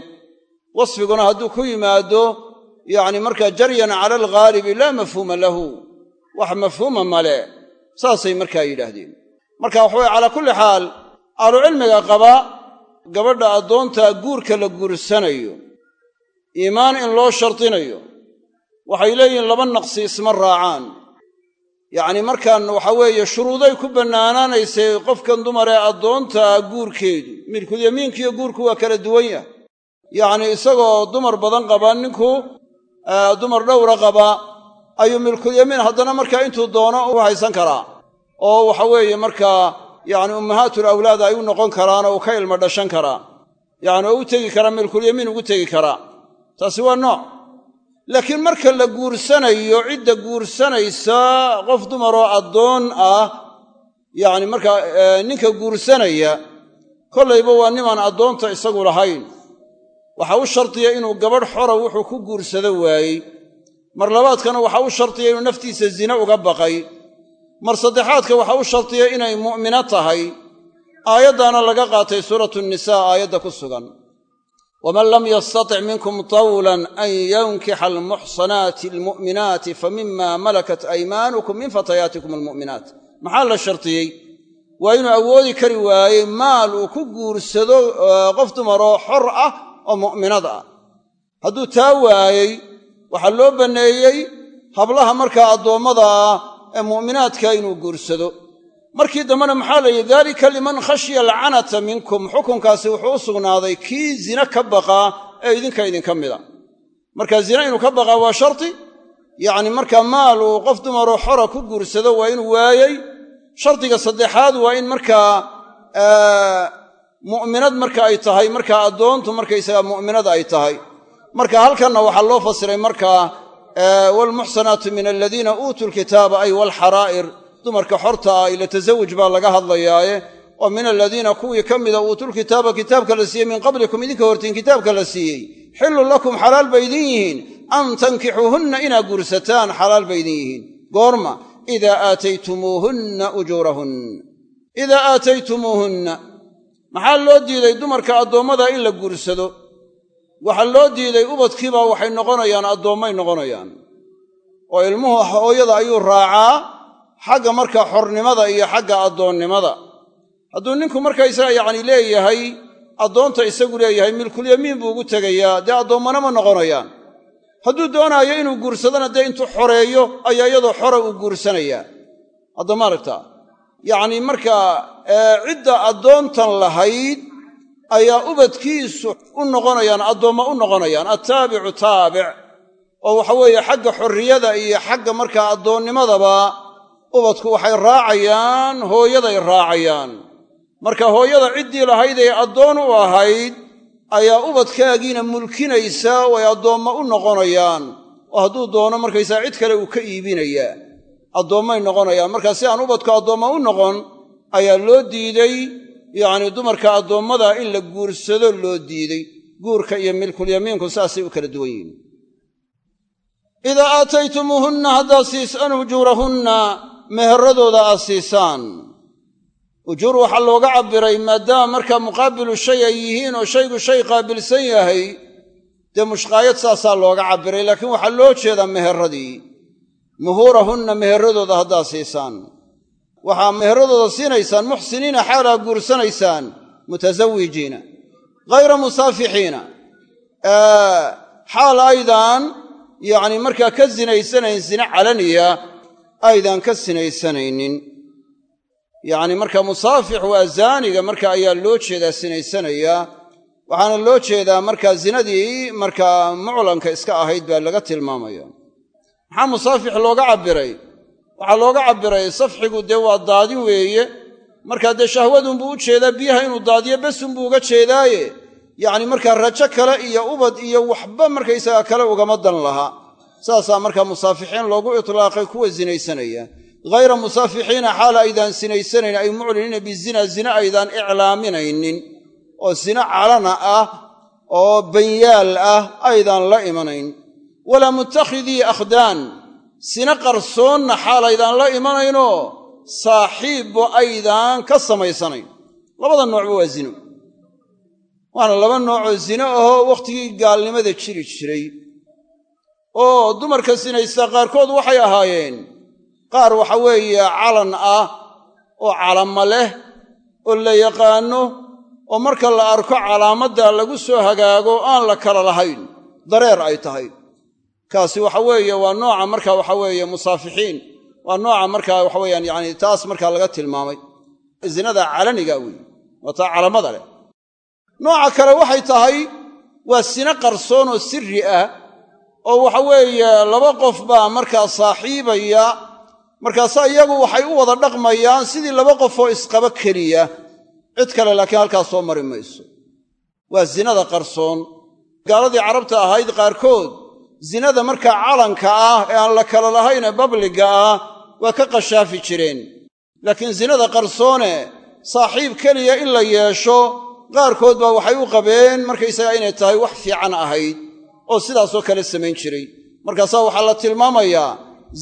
Wasfiguna hadduu ku yimaado yacni markaa jaryan cala alghaalibi laa mafhuuma lahu. Wax mafhuuma male saasay markaa yidhaahdeen. Marka waxa weye calaa kulli xaal ahlucilmiga qaba gabadha addoonta guurka la guursanayo iimaan in loo shardinayo waxay leeyihiin laba naqsi isma raacaan yacni markaan waxa weeye shuruuday ku bannaanaanaysay qofkan dumar ee addoonta guurkeedu. Milkulyamiinkiiyo guurku waa kala duwan yahay. Yacni isagoo dumar badan qaba ninku dumar dhowra qaba ayuu milkulyamiin haddana markaa intuu doono u haysan karaa. Oo waxa weeye markaa yacni ummahaatul awlaad ay u noqon karaan oo uu ka ilmo dhashan karaa. Yacni oo u tegi karaa milkulyamiin ugu tegi karaa. Taasi waa nooc laakiin marka la guursanayo cidda guursanaysa qof dumaroo addoon ah yacni markaa ninka guursanaya kollayba waa nimaan addoonta isagu lahayn. Waxa u shardiya inuu gabadh xora wuxuu ku guursado waayey. Mar labaadkana waxa u shardiya inuu naftiisa zine uga baqay. Mar saddexaadka waxa u shardiya inay mu'mino tahay. Aayaddaana laga qaatay suuratu nisaa aayadda ku sugan waman lam yastatic minkum tawlan an yankixa almuxsanaati almu'minaati famima malakat aymaanukum min fatayaatikum almu'minaat maxaa la shardiyey waa inuu awoodi kari waayey maal uu ku guursado qof dumaroo xor ah oo mu'minad ah hadduu taa waayey waxaa loo banneeyey hablaha markaa addoommada ee mu'minaadka inuu guursado markii dambena maxaa la yidhi daalika liman khashya alcanata minkum. Xukunkaasi wuxuu u sugnaaday kii zine ka baqaa ee idinka idinka mida. Marka zine inuu ka baqaa waa shardi yacni markaa maal uu qof dumaroo xora ku guursado waa inuu waayey shardiga saddexaad waa in markaa mu'minad marka ay tahay markaa addoontu markaysagaa mu'minada ay tahay. Marka halkanna waxaa loo fasiray markaa waalmuxsanaatu min aladiina uutuu lkitaaba ay waalxaraa'ir dumarka xorta ah ila tasawuj baa laga hadlayaaye oo min aladiina kuwii ka mida uutulkitaaba kitaabka la siiyey min qablikum idinka hortiin kitaabka la siiyey. Xillun lakum xalaal bay idin yihiin. An tankixuuhunna inaad guursataan xalaal bay idin yihiin. Goorma idaa aataytumuuhunna ujuurahun idaa aataytumuuhunna maxaa loo diiday dumarka addoommada in la guursado? Waxaa loo diiday ubadkiibaa waxay noqonayaan addoommay noqonayaan. Oo ilmuhu hooyada ayuu raacaa xagga markaa xornimada iyo xagga addoonnimada. Hadduu ninku markaysaga yacni leeyahay addoonta isagu leeyahay milkulyamiin buu ugu tegayaa dee addoommana ma noqonayaan. Hadduu doonaayo inuu guursadana dee intuu xoreeyo ayaa iyadoo xora uu guursanayaa hadda maaragta yacni markaa cidda addoontan lahayd ayaa ubadkiisu u noqonayaan addoommo u noqonayaan. Attaabicu taabic oo waxa weeye xagga xorriyada iyo xagga markaa addoonnimadaba ubadku waxay raacayaan hooyaday raacayaan. Marka hooyada ciddii lahayd ee addoon u ahayd ayaa ubadkaagiina mulkinaysa oo ay addoommo u noqonayaan. Oo hadduu doono markaysaa cid kale uu ka iibinayaa addoommay noqonayaan. Markaa si aan ubadku addoommo u noqon ayaa loo diiday. Yacni dumarka addoommada in la guursado loo diiday. Guurka iyo milkulyamiinku saasay u kala duwan yihiin. Idaa aataytumuuhunna haddaad siisaan ujuurahunna meheradooda aad siisaan. Ujuur waxaa looga cabbiray maadaama markaa muqaabilu shay ay yihiin oo shaygu shay qaabilsan yahay dee mushqaayad saasaa looga cabbiray laakiin waxaa loo jeedaa meheradii muhuurahunna meheradooda haddaad siisaan. Waxaa meheradooda siinaysaan muxsiniina xaalaa guursanaysaan mutasawijiina ghayra musaafixiina. Xaal aydaan yacni markaa ka sinaysanayn sine calaniya aydaan ka sinaysanaynin. Yacni marka musaafix waa zaaniga marka ayaa loo jeedaa sinaysanayaa waxaana loo jeedaa markaa zinadii markaa muclanka iska ahayd baa laga tilmaamaya. Maxaa musaafix looga cabbiray? Waxaa looga cabbiray safxigu dee waa daadin weeye. Markaa dee shahwadunbuu u jeedaa biyaha inuu daadiyo besunbuu uga jeedaaye. Yacni markaa rajo kale iyo ubad iyo waxba markaysaga kale ugama dan laha saasaa markaa musaafixiin loogu itlaaqay kuwa sinaysanaya ghayra musaafixiina xaal aydaan sinaysanayn ay mucliniina bizina zina aydaan iclaaminaynin. Oo sina calana ah oo banyaal ah aydaan la imanayn. Walaa mutakhidii akhdaan sina qarsoonna xaalaydaan la imanaynoo saaxiibbo aydaan ka samaysanayn. Labada noocba waa zino. Waana laba noocoo zino ahoo wakhtigii gaalnimada jiri jiray oo dumarka sinaysta qaarkood waxay ahaayeen. Qaar waxa weeye calan ah oo calama leh oo la yaqaanno oo marka la arko calaamadda lagu soo hagaago aan la kala lahayn dareer ay tahay. Kaasi waxa weeye waa nooca marka waxa weeye musaafixiin waa nooca markaa waxa weyaan yani taas markaa laga tilmaamay. Zinada calaniga weeye waa taa calamada leh. Nooca kale waxay tahay waa sino qarsoon oo sirri ah oo waxa weeye laba qof baa markaa saaxiibaya markaasa iyagu waxay u wada dhaqmayaan sidii laba qofoo isqaba keliya. Cid kale laakiin halkaas soo mari mayso. Waa zinada qarsoon. Gaaladii carabta ahayd qaarkood zinada markaa calanka ah ee aan la kala lahayn ee babliga ah waa ka qashaafi jireen. Laakiin zinada qarsoone saaxiib keliya in la yeesho qaarkood baa waxay u qabeen markaysagaa inay tahay wax fiican ahayd oo sidaasoo kale samayn jiray. Markaasaa waxaa la tilmaamayaa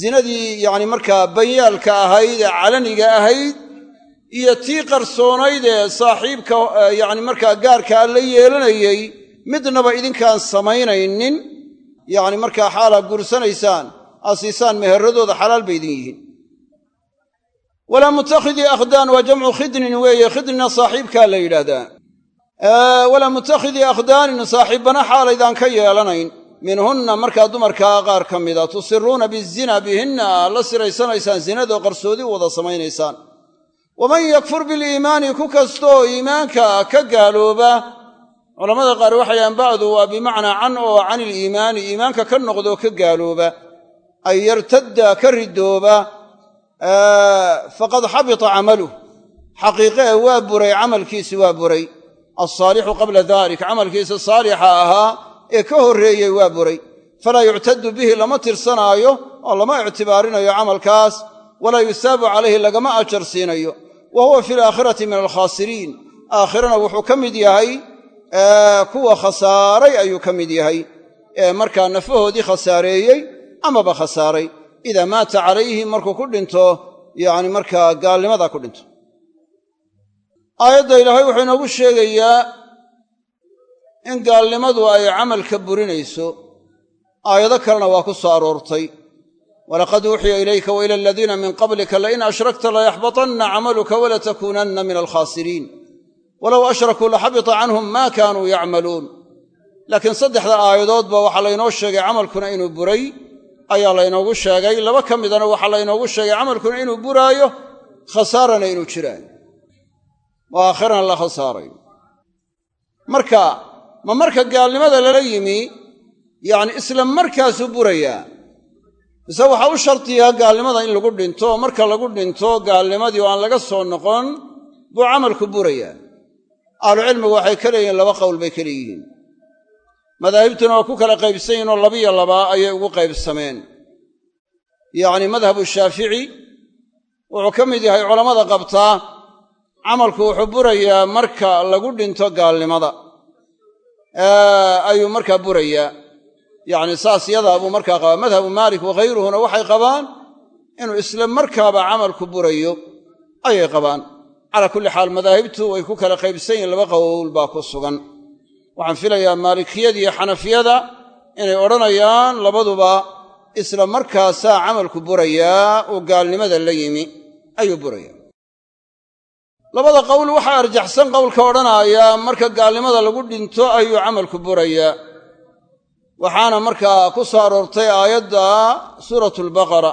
zinadii yacni markaa banyaalka ahayd ee calaniga ahayd iyo tii qarsoonayd ee saaxiibka yacni markaa gaarkaa la yeelanayey midnaba idinkaan samaynaynin yacni markaa xaalaa guursanaysaan aad siisaan meheradooda xalaal bay idin yihiin. Walaa mutakhidii akhdaan waa jamcu khidnin weeye khidnina saaxiibkaa la yidhaahdaa walaa mutakhidii akhdaanin saaxiibbana xaalaydaan ka yeelanayn. Minhunna markaa dumarkaa qaar ka mida tusiruuna bizina bihinna la siraysanaysaan zinadoo qarsoodi u wada samaynaysaan. Waman yakfur biliimaani ku kastooo iimaanka ka gaalooba. Culamada qaar waxay dhahaan bacdu waa bimacnaa can oo can iliimaani iimaanka ka noqdoo ka gaalooba. Ay yartadda ka ridooba. Faqad xabita camaluh xaqiiqee waa buray camalkiisi waa buray alsaalixu qabla dalik camalkiisa saalixa ahaa ee ka horreeyey waa buray falaa yuctadu bihi lama tirsanaayo oo lama ictibaarinayo camalkaas walaa yusaabu calayhi lagama ajar siinayo wa huwa fi alaakhirati min alkhaasiriin aakhirana wuxuu ka mid yahay kuwa khasaaray ayuu ka mid yahay ee markaa nafahoodii khasaareeyey amaba khasaaray idaa maata calayhi markuu ku dhinto yacni markaa gaalnimada ku dhinto aayadda ilaahay wuxuu inoogu sheegayaa in gaalnimadu ay camalka burinayso. Aayado kalena waa ku soo aroortay. Walaqad uuxiya ilayka wa ila aladiina min qablika lain ashrakta layaxbatanna camaluka walatakuunanna min alkhaasiriin. Walow ashrakuu laxabita canhum maa kaanuu yacmaluun. Laakiin saddexda aayadoodba waxaa laynoo sheegay camalkuna inuu buray. Ayaa laynoogu sheegay. Laba ka midana waxaa laynoogu sheegay camalkuna inuu buraayo. Khasaarana inuu jiraayo oo la khasaarayo marka ma marka gaalnimada lala yimi yacni isla markaasuu burayaa. Mise waxaa u shardiyaa gaalnimada in lagu dhinto marka lagu dhinto gaalnimadii oo aan laga soo noqon buu camalku burayaa. Ahlucilmigu waxay ka leeyihiin laba qowl bay ka leeyihiin. Madaahibtuna waa ku kala qaybsan yihiin oo labiyo labaa ayay ugu qaybsameen. Yacni madhabu shaafici wuxuu ka mid yahay culammada qabtaa camalku wuxuu burayaa marka lagu dhinto gaalnimada. Ayuu markaa burayaa. Yacni saas yadaa buu markaa qabaa madhabu maalik wakhayruhuna waxay qabaan inuu isla markaaba camalku burayo ayay qabaan. Calaa kulli xaal madaahibtu way ku kala qaybsan laba qowl baa ku sugan. Waxaan filayaa maalikiyada iyo xanafiyada inay odhanayaan labaduba isla markaasaa camalku burayaa uu gaalnimada la yimi ayuu burayaa labada qowl waxaa arjaxsan qowlka odhanaaya marka gaalnimada lagu dhinto ayuu camalku burayaa waxaana markaa ku soo aroortay aayadda suuratu albaqara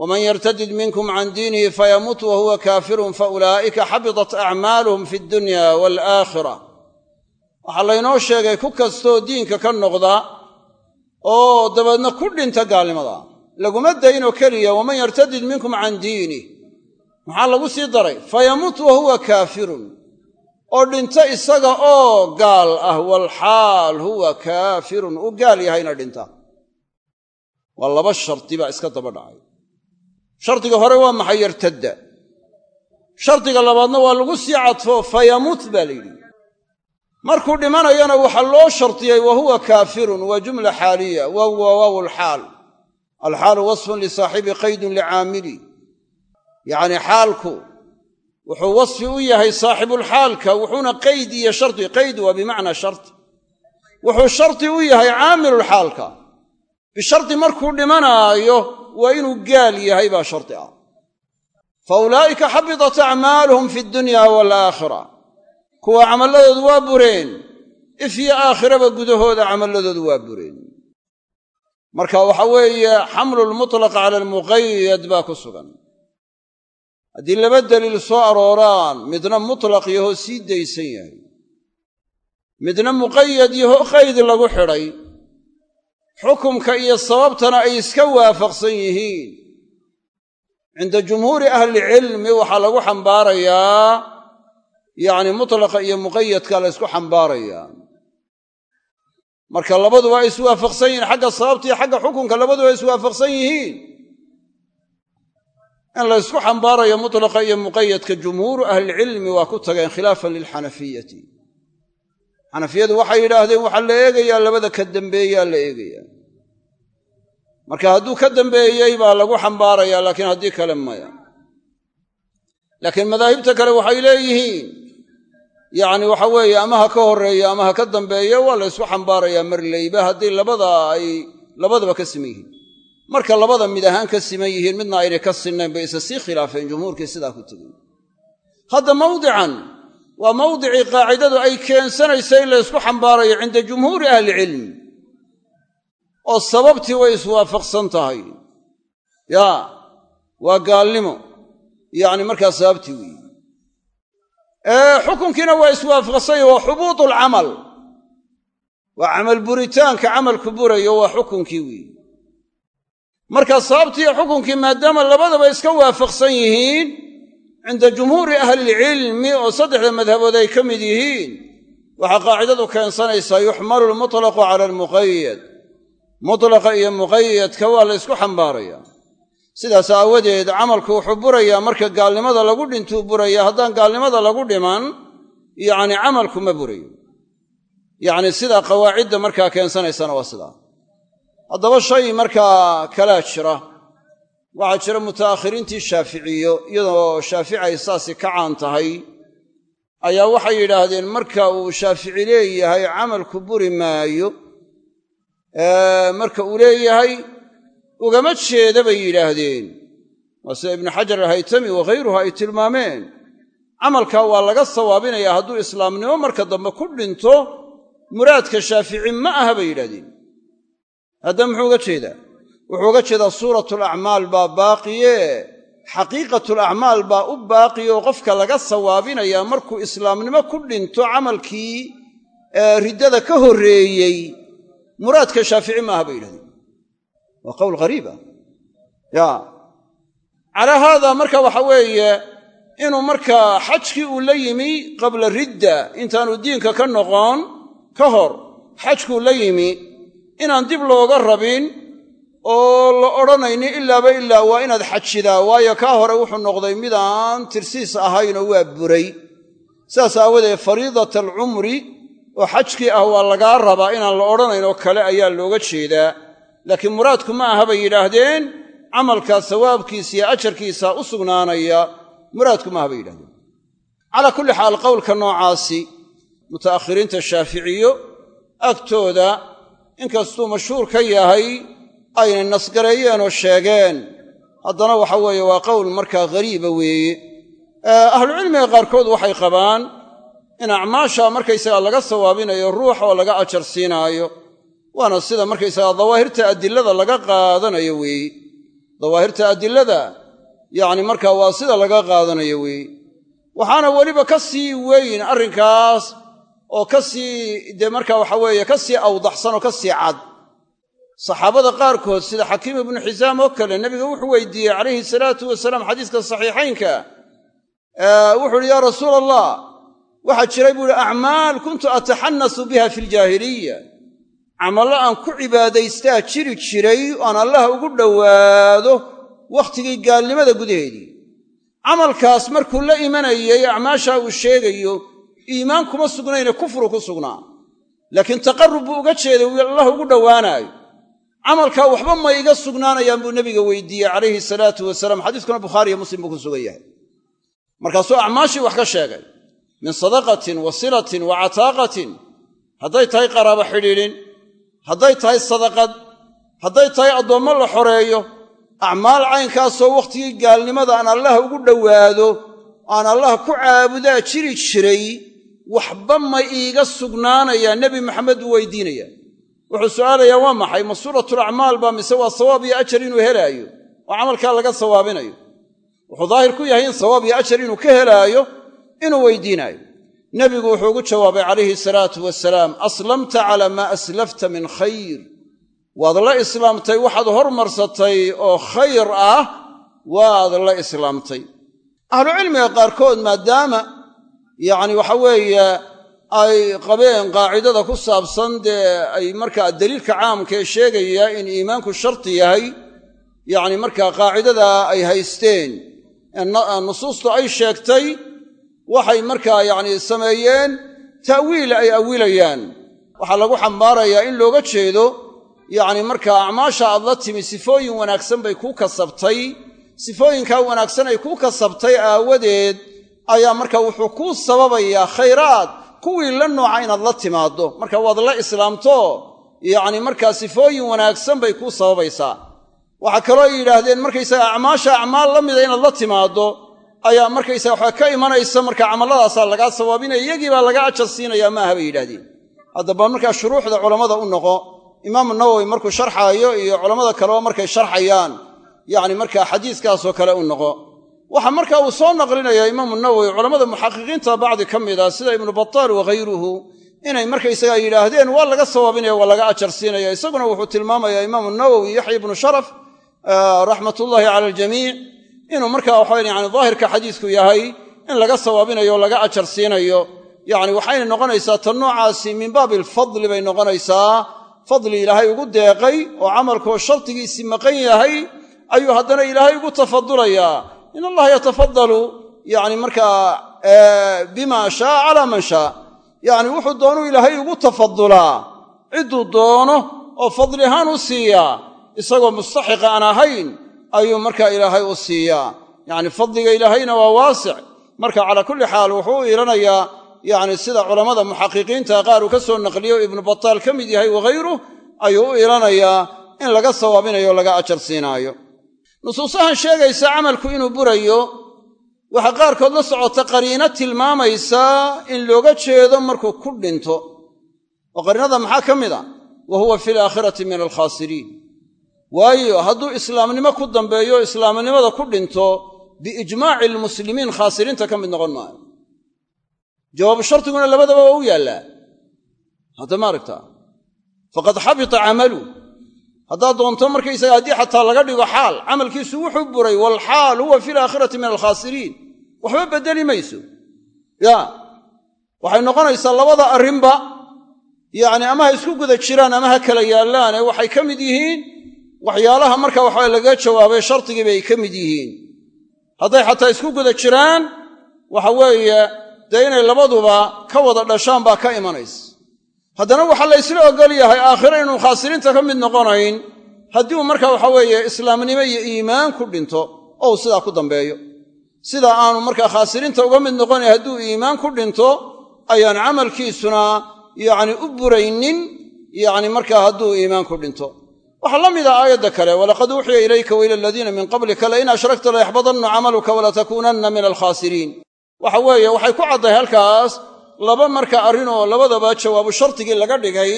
waman yartadid minkum can diinihi fayamut wa huwa kaafirun fa ulaa'ika xabitat acmaaluhum fi addunya waalaakhira waxaa laynoo sheegay ku kastoo diinka ka noqda oo dabeedna ku dhinta gaalnimada laguma daynoo keliya waman yartadid minkum can diinih maxaa lagu sii daray? Fayamut wa huwa kaafirun. Oo dhinta isaga oo gaal ah walxaal huwa kaafirun. Uu gaal yahayna dhinta. Waa laba shardi baa iska daba dhacay. Shardiga hore waa maxay yartadda? Shardiga labaadna waa lagu sii cadfo fayamut baa la yidhi. Markuu dhimanayana waxaa loo shardiyey wa huwa kaafirun waa jumla xaaliya wawa waaw alxaal alxaalu wasfun lisaaxibi qaydun licaamili yacni xaalku wuxuu wasfi u yahay saaxibulxaalka wuxuuna qayd iyo shardi qayd waa bimacnaa shardi wuxuu shardi u yahay caamilulxaalka bishardi markuu dhimanaayo waa inuu gaal yahay baa shardi ah. Fa ulaa'ika xabitat acmaaluhum fi dunya waalaakhira kuwa camalladoodu waa bureen if aakhiraba gudahooda camalladoodu waa bureen. Marka waxa weeye xamlu lmutlaq cala almuqayad baa ku sugan haddii laba daliil soo arooraan midna mutlaq yahoo sii daysan yahay. Midna muqayad yaho qayd lagu xidhay. Xukumka iyo sababtana ay iska waafaqsan yihiin. Cinda jumhuuri ahlilcilmi waxaa lagu xambaarayaa yacni mutlaqa iyo muqayadka la ysku xambaarayaa. Marka labaduba ay iswaafaqsan yihiin xagga sababta iyo xagga xukunka labaduba ay iswaafaqsan yihiin in la ysku xambaarayo mutlaqa iyo muqayadka jumhuuru ahlilcilmi waa ku tageen khilaafan lilxanafiyati. Xanafiyadu waxay yidhaahdeen waxaa la eegayaa labada ka dambeeyaa la eegayaa. Marka hadduu ka dambeeyey baa lagu xambaarayaa laakiin haddii kale maya. Laakiin madaahibta kale waxay leeyihiin yacni waxa weeye ama ha ka horreeya ama ha ka dambeeya waa la ysku xambaarayaa marleyba haddii labada ay labadaba ka siman marka labada mid ahaan ka siman yihiin midna aynay ka sinnayn bay isa sii khilaafeen jumhuurkii sidaa ku tegey hadda mawdican waa mawdicii qaacidadu ay keensanaysa in la ysku xambaarayo cinda jumhuuri ahlicilmi oo sababtii way iswaafaqsan tahay. Yaa waa gaalnimo. Yacni markaa sababtii weeye. Xukunkiina waa iswaafaqsanya waa xubuutu waa camal buritaanka camalku burayo waa xukunkii weeye marka sababtiiyo xukunkii maadaama labadaba iska waafaqsan yihiin cinda jumhuuri ahlilcilmi oo saddexda madhabood ay ka mid yihiin waxaa qaacidadu keensanaysaa yuxmalu lmutlaqu cala almuqayad mutlaqa iyo muqayadka waa la ysku xambaarayaa sidaas aawadeed camalku wuxuu burayaa marka gaalnimada lagu dhintuu buraya haddaan gaalnimada lagu dhiman yacni camalku ma burayo. Yacni sidaa qawaacidda markaa keensanaysana waa sidaa haddaba shay markaa kalaa jira. Waxaa jira muta'akhiriintii shaaficiyo iyadoo shaafici ay saasi ka caan tahay ayaa waxay yidhaahdeen marka uu shaafici leeyahay camalku buri maayo. Marka uu leeyahay ugama jeeda bay yidhaahdeen. Waa sida ibnu xajar alhaytami waghayruhu ay tilmaameen camalkaa waa laga sawaabinayaa hadduu islaamnimo marka dambe ku dhinto muraadka shaafici ma aha bay yidhahdeen haddaba muxuu uga jeedaa. Wuxuu uga jeedaa suuratulacmaal baa baaqiye xaqiiqatulacmaal baa u baaqiye oo qofka laga sawaabinayaa markuu islaamnimo ku dhinto camalkii riddada ka horreeyey. Muraadka shaafici ma aha bay yidhahdeen. Waa qowl ghariiba ya calaa haada marka waxa weeye inuu markaa xajkii uu la yimi qabla ridda intaanu diinka ka noqon ka hor xajkuu la yimi inaan dib looga rabin oo la odhanaynin ilaaba ilaa waa inaad xajidaa waayo kaa hore wuxuu noqday midaan tirsiis ahaynoo waa buray. Saas aawadeed fariidata alcumri oo xajkii ah waa lagaa rabaa inaan la odhanayn kale ayaa looga jeedaa. Laakiin muraadku ma aha bay yidhaahdeen camalkaa sawaabkiisa iyo ajarkiisa u sugnaanaya muraadku maaha bay yidhahdeen calaa kulli xaal qowlka noocaasi muta'akhiriinta shaaficiyo agtooda inkastuu mashhuur ka yahay aynay nasgareeyeen oo sheegeen. Haddana waxa weeye waa qowl markaa ghariiba weeye. Ahlucilmiga qaarkood waxay qabaan in acmaasha markaysaga laga sawaabinayo ruux oo laga ajar siinaayo waana sida markaysaga dawaahirta adilada laga qaadanayo weeye. Dawaahirta adilada yacni markaa waa sida laga qaadanayo weeye. Waxaana weliba ka sii weyn arrinkaas oo ka sii dee markaa waxa weeye ka sii awdaxsan oo ka sii cad. Saxaabada qaarkood sida xakiim ibnu xisaam oo kale nebiga wuxuu weydiiyey calayhi salaatu wasalaam xadiiska saxiixaynka wuxu uhi yaa rasuula allah waxaa jiray buu ihi acmaal kuntu ataxannasu biha fi ljaahiliya camallo aan ku cibaadaystaa jiri jiray oan allah ugu dhowaado wakhtigii gaalnimada gudaheedii. Camalkaas markuu la imanayey acmaashaa uu sheegayo iimaan kuma sugnayne kufru ku sugnaa. Laakiin taqarrub buu uga jeeday allah ugu dhowaanaayo. Camalkaa waxba ma iga sugnaanayaan buu nebiga weydiiyey calayhi salaatu wasalaam. Xadiiskuna bukhaariyo muslim buu ku sugan yahay. Markaasuu acmaashii wax ka sheegay. Min sadaqatin wa silatin wa cataaqatin. Hadday tahay qaraabo xidhiidhin hadday tahay sadaqad hadday tahay addoommo la xoreeyo acmaal caynkaasoo wakhtigii gaalnimada aan allah ugu dhowaado aan allah ku caabudaa jiri jiray waxba ma iiga sugnaanayaa nebi maxamed buu weydiinayaa wuxuu su'aalayaa waa maxay? Ma suuratulacmaal baa mise waa sawaab iyo ajar inuu helaayo? Oo camalkaa laga sawaabinayo? Wuxuu daahir ku yahay in sawaab iyo ajar inuu ka helaayo inuu weydiinaayo. Nebigu wuxuu ugu jawaabay calayhi salaatu wasalaam aslamta calaa maa aslafta min khayr. Waad la islaamtay waxaad hormarsatay oo khayr ah waad la islaamtay. Ahlucilmiga qaarkood maadaama yacni waxa weeye ay qabeen qaacidada ku saabsan dee ay markaa daliilka caamkaee sheegaya in iimaanku sharti yahay yacni markaa qaacidada ay haysteen nusuustu ay sheegtay waxay markaa yacni sameeyeen ta'wiil ay awilayaan. Waxaa lagu xambaarayaa in looga jeedo yacni markaa acmaasha aad la timi sifooyin wanaagsan bay kuu kasabtay. Sifooyinkaa wanaagsan ay kuu kasabtay aawadeed ayaa marka wuxuu kuu sababayaa khayraad kuwii la nooca inaad la timaaddo. Marka waad la islaamto yacni markaa sifooyin wanaagsan bay kuu sababaysaa. Waxaa kaloo yidhaahdeen markaysaga acmaasha acmaal la mida inaad la timaaddo ayaa markaysaga waxaa ka imanaysa marka camalladaasa lagaa sawaabinaya iyagii baa laga ajar siinaya maaha bay yidhahdeen haddaba markaa shuruuxda culammada u noqo. Imaamu nawowi markuu sharxaayo iyo culammada kaleba markay sharxayaan yacni markaa xadiiskaasoo kale u noqo waxaa marka uu soo naqlinaya imaamu nawowi culammada muxaqiqiinta bacdi ka mid a sida ibnu bataal waghayruhu inay markaysaga yidhaahdeen waa laga sawaabinaya waa laga ajar siinaya. Isaguna wuxuu tilmaamayaa imaamu nawowi yaxya ibnu sharaf raxmatullaahi cala aljamiic inuu markaa waxawan yani daahirka xadiisku yahay in laga sawaabinayo laga ajar siinayo. Yacni waxayna noqonaysaa tan noocaasi min baabi alfadli bay noqonaysaa. Fadli ilaahay ugu deeqay oo camalkoo shardigiisii maqan yahay ayuu haddana ilaahay ugu tafadulayaa in allaha yatafadalu yani markaa bima shaa calaa man shaa. Yacni wuxuu doonuu ilaahay ugu tafadulaa cidduu doono oo fadli ahaan u siiyaa isagoo mustaxiqa aan ahayn ayuu markaa ilaahay u siiyaa yacni fadliga ilaahayna waa waasic. Marka calaa kulli xaal wuxuu u iilanayaa yacni sida culammada muxaqiqiinta qaar uu ka soo naqliyo ibnu bataal ka mid yahay waghayruh ayuu u iilanayaa in laga sawaabinayo o laga ajar siinaayo nusuusahan sheegaysa camalku inuu burayo waxaa qaarkood la socota qariino tilmaamaysa in looga jeedo markuu ku dhinto. Oo qariinada maxaa ka mid a? Wa huwa fi alaakhirati min alkhaasiriin. Waayo hadduu islaamnimo ku dambeeyo islaamnimada ku dhinto biijmaaci almuslimiin khaasiriinta ka mid noqon maayo. Jawaabu shardiguna labadaba waa u yaallaa. Hadda ma aragtaa faqad xabita camalu haddaad doonto markaysaga haddii xataa laga dhigo xaal camalkiisu wuxuu buray waalxaal huwa fi alaakhirati min alkhaasiriin. Waxba beddeli mayso. Ya waxay noqonaysaa labada arrinba yacni ama ha isku guda jiraan ama ha kala yaallaane waxay ka mid yihiin waxyaalaha marka waxaa lagaga jawaabay shardigii bay ka mid yihiin. Hadday xataa isku guda jiraan waxa weeye dee inay labaduba ka wada dhashaan baa ka imanaysa haddana waxaa la ysla ogol yahay aakhiro inuu khaasiriinta ka mid noqonayn haddii uu marka waxa weeye islaamnimo iyo iimaan ku dhinto oo uu sidaa ku dambeeyo. Sida aanu markaa khaasiriinta uga mid noqonayn hadduu iimaan ku dhinto ayaan camalkiisuna yacni u buraynin yacni markaa hadduu iimaan ku dhinto. Waxaa la mida aayadda kale walaqad uuxiya ilayka waila aladiina min qablika lain ashrakta layaxbadanna camaluka walatakuunanna min alkhaasiriin. Waxa weeye waxay ku caddahay halkaas laba marka arrin oo labadaba jawaabu shardigii laga dhigay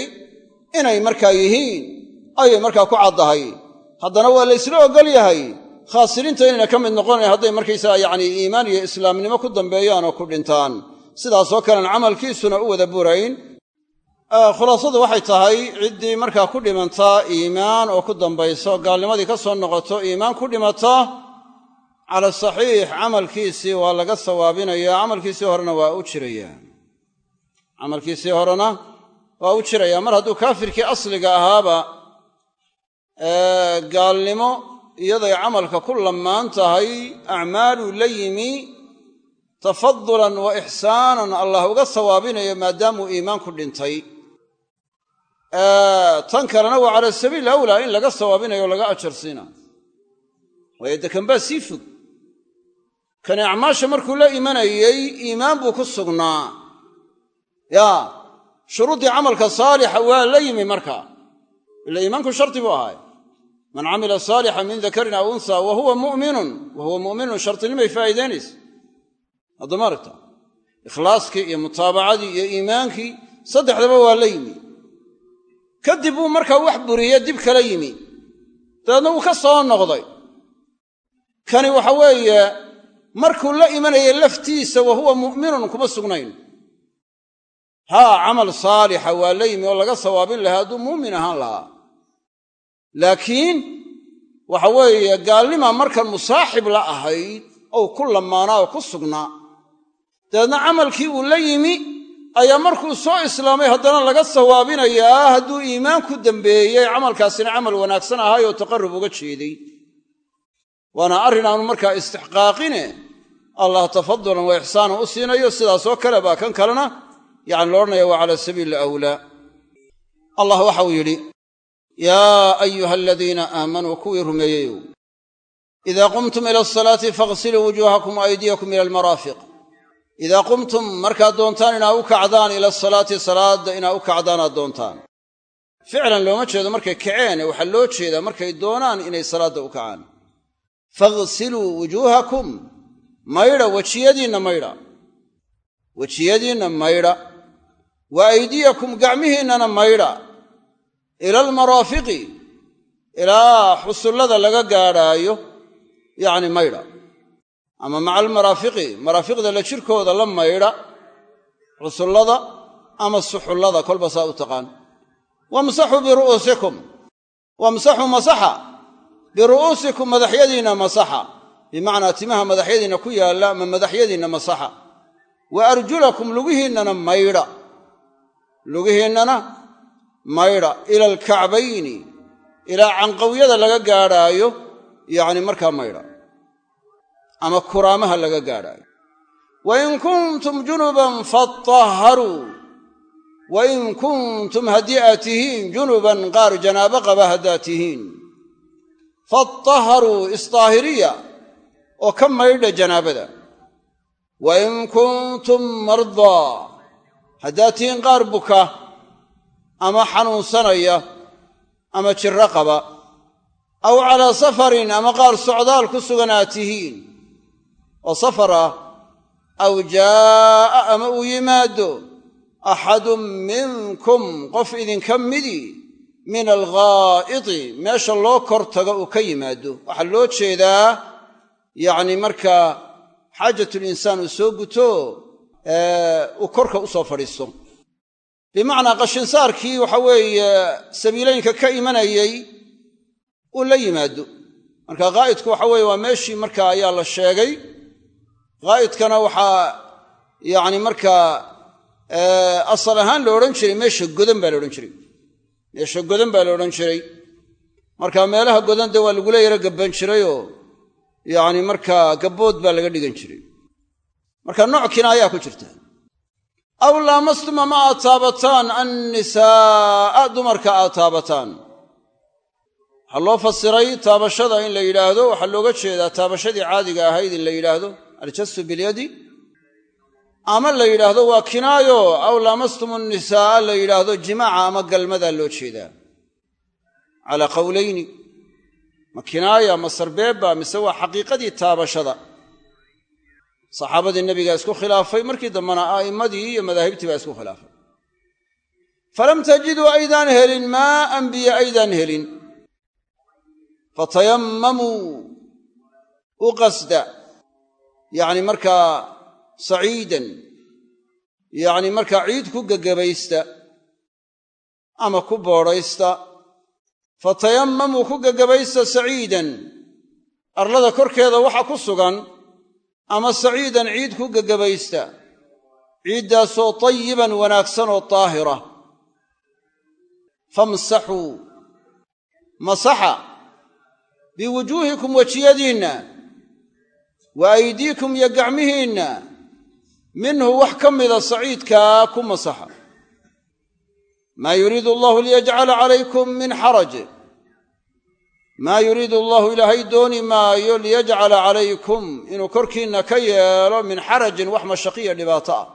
inay markaa yihiin ayay markaa ku caddahay. Haddana waa la ysla yahay khaasiriinta inayna ka mid noqonayn hadday markaysaga yacni iimaan iyo islaamnimo ku dambeeyaan oo ku dhintaan. Sidaasoo kalen camalkiisuna u wada burayn. Khulaasadu waxay tahay ciddii markaa ku dhimantaa iimaan oo ku dambayso gaalnimadii ka soo noqoto iimaan ku dhimata cala saxiix camalkiisii waa laga sawaabinayaa camalkiisii horena waa u jirayaa camalkiisii horena waa u jirayaa mar hadduu kaafirkii asliga ahaaba gaalnimo iyaday camalka ku lammaan tahay acmaaluu la yimi tafadulan wa ixsaanan allah uga sawaabinayo maadaamuu iimaanku dhintay. Tan kalena waa cala sabiil awlaa in laga sawaabinayo laga ajarsiina. Waayo dekan baa sii fog. Kani acmaasha markuu la imanayey iimaan buu ku sugnaa yaa shuruuddii camalka saalixa waa la yimi markaa ila iimaanku shardi buu ahaay man camila saalixa min dakarin aw unha wa huwa mu'minun wa huwa mu'minun shartinimay faa'iidaynaysa haddama aragta ikhlaaskii iyo mutaabacadii iyo iimaankii saddexdaba waa la yimi. Kadib buu markaa wax buriye dib kala yimi. Dabeedna wuu ka soo noqday. Kani waxa markuu la imanayay laftiisa wa mu'minun kuma sugnayn haa camal saalixa waa la yimi oo laga sawaabin lahaa hadduu muumin ahaan lahaa. Laakiin waxa weeye gaalnima markan musaaxib la ahayd ou ku lamaanaa oo ku sugnaa dabeedna camalkii uu la yimi ayaa markuu soo islaamay haddana laga sawaabinayaa hadduu iimaan ku dambeeyey camalkaasina camal wanaagsan ahay oo taqarrub uga jeeday. Waana arrin aanu markaa istixqaaqine allah tafadulan wa ixsaanan u siinayo sidaasoo kale baa kan kalena yacni loodhanaya waa cala sabiili awlaa allah waxau yidhi yaa ayuha aladiina aamanuu kuwii rumeeyeyow idaa qumtum ila asalaati faghsiluu wujuuhakum aydiyakum ila almaraafiq. Idaa qumtum markaad doontaan inaa u kacdaan ila asalaati salaadda inaa u kacdaan aad doontaan. Ficlan looma jeedo markay kaceene waxaa loo jeedaa markay doonaan inay salaadda u kacaan. Faghsiluu wujuuhakum maydha wejiyadiinna maydha wejiyadiinna maydha wa aydiyakum gacmihiinnana maydha ila almaraafiqi ilaa xusullada laga gaadhaayo yacni maydha ama maca almaraafiqi maraafiqda la jirkooda la maydha xusullada ama suxullada kolba saa u taqaan wamsaxuu biru'uusikum wamsaxuu masaxa biru'uusikum madaxyadiinna masaxa bimacnaa timaha madaxyadiinna ku yaalla ama madaxyadiinna masaxa wa arjulakum lugihiinnana maydha lugihiinnana maydha ila alkacbayni ilaa canqawyada laga gaadhaayo yacni markaa maydha ama kuraamaha laga gaadhaayo. Wa in kuntum junuban fatahharuu wa in kuntum haddii aad tihiin junuban qaar janaabo qaba haddaad tihiin. Fatahharuu isdaahiriya oo ka maydha janaabada. Wa in kuntum mardaa haddaad tihiin qaar buka ama xanuunsanaya ama jirro qaba. Aw calaa safarin ama qaar socdaal ku sugan aad tihiin oo safar ah aw jaa'a ama uu yimaado axadun minkum qof idinka midii min alghaa'iti meesha loo kor tago uu ka yimaado. Waxaa loo jeedaa yacni markaa xaajatulinsaan uu soo guto korka u fadhiisto. Bimacnaa qashinsaarkii waxa weeye sabiilooyinka ka imanayey uu la yimaado. Marka ghaa'idku waxa weeye waa meeshii marka ayaa la sheegay. Ghaa'idkana waxaa yacni markaa asal ahaan la odhan jiray meesha godan baa la odhan jiray. Meesha godan baa la odhan jiray. Marka meelaha godan dee waa lagula yaro gabban jirayoo yacni markaa gabbood baa laga dhigan jiray marka nooc kinaayaa ku jirta. Aw laamastum ama aad taabataan annisaa'a dumarka aad taabataan. Waxaa loo fasiray taabashada in la yidhaahdo waxaa looga jeedaa taabashadii caadiga ahayd in la yidhaahdo aljasu bilyadi. Ama la yidhaahdo waa kinaayo aw laamastum annisaa'a la yidhaahdo jimaaca ama galmadaa loo jeedaa. Calaa qowlayni ma kinaaya ma sarbeebba mise waa xaqiiqadii taabashada saxaabadii nebigaa isku khilaafay markii dambena a'immadii iyo madaahibtii baa isku khilaafay. Falam tajiduu aydaan helin maa'an biyo aydaan helin. Fatayamamuu u qasda. Yacni markaa saciidan yacni markaa ciid ku gegebaysta ama ku boodhaysta. Fatayamamuu ku gegebaysta saciidan arlada korkeeda waxa ku sugan ama saciidan ciid ku gegebaysta ciiddaasoo tayiban wanaagsan oo daahira famsaxuu. Masaxa. Biwujuuhikum wejiyadiinna wa aydiikum iyo gacmihiinna. Minhu wax ka mida saciidkaa ku masaxa. Maa yuriidu allahu liyajcala calaykum min xaraj maa yuriidu allahu ilaahay dooni maayo liyajcala calaykum inuu korkiinna ka yeelo min xarajin wax mashaqiya dhibaato ah.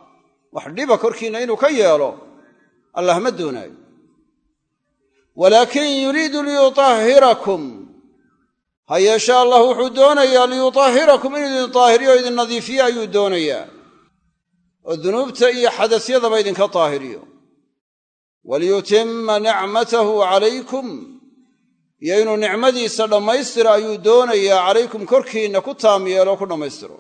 Wax dhiba korkiinna inuu ka yeelo allah ma doonaayo. Walaakin yuriidu liyutahhirakum ha yeeshe allah wuxuu doonayaa liyutahhirakum inuu idin taahiriyo o idin nadiifiyo ayuu doonayaa. Oo dunuubta iyo xadasyadaba idinka taahiriyo waliyutima nicmatahu calaykum iyo inuu nicmadiisa dhammaystiro ayuu doonayaa calaykum korkiinna ku taam yeelo ku dhammaystiro.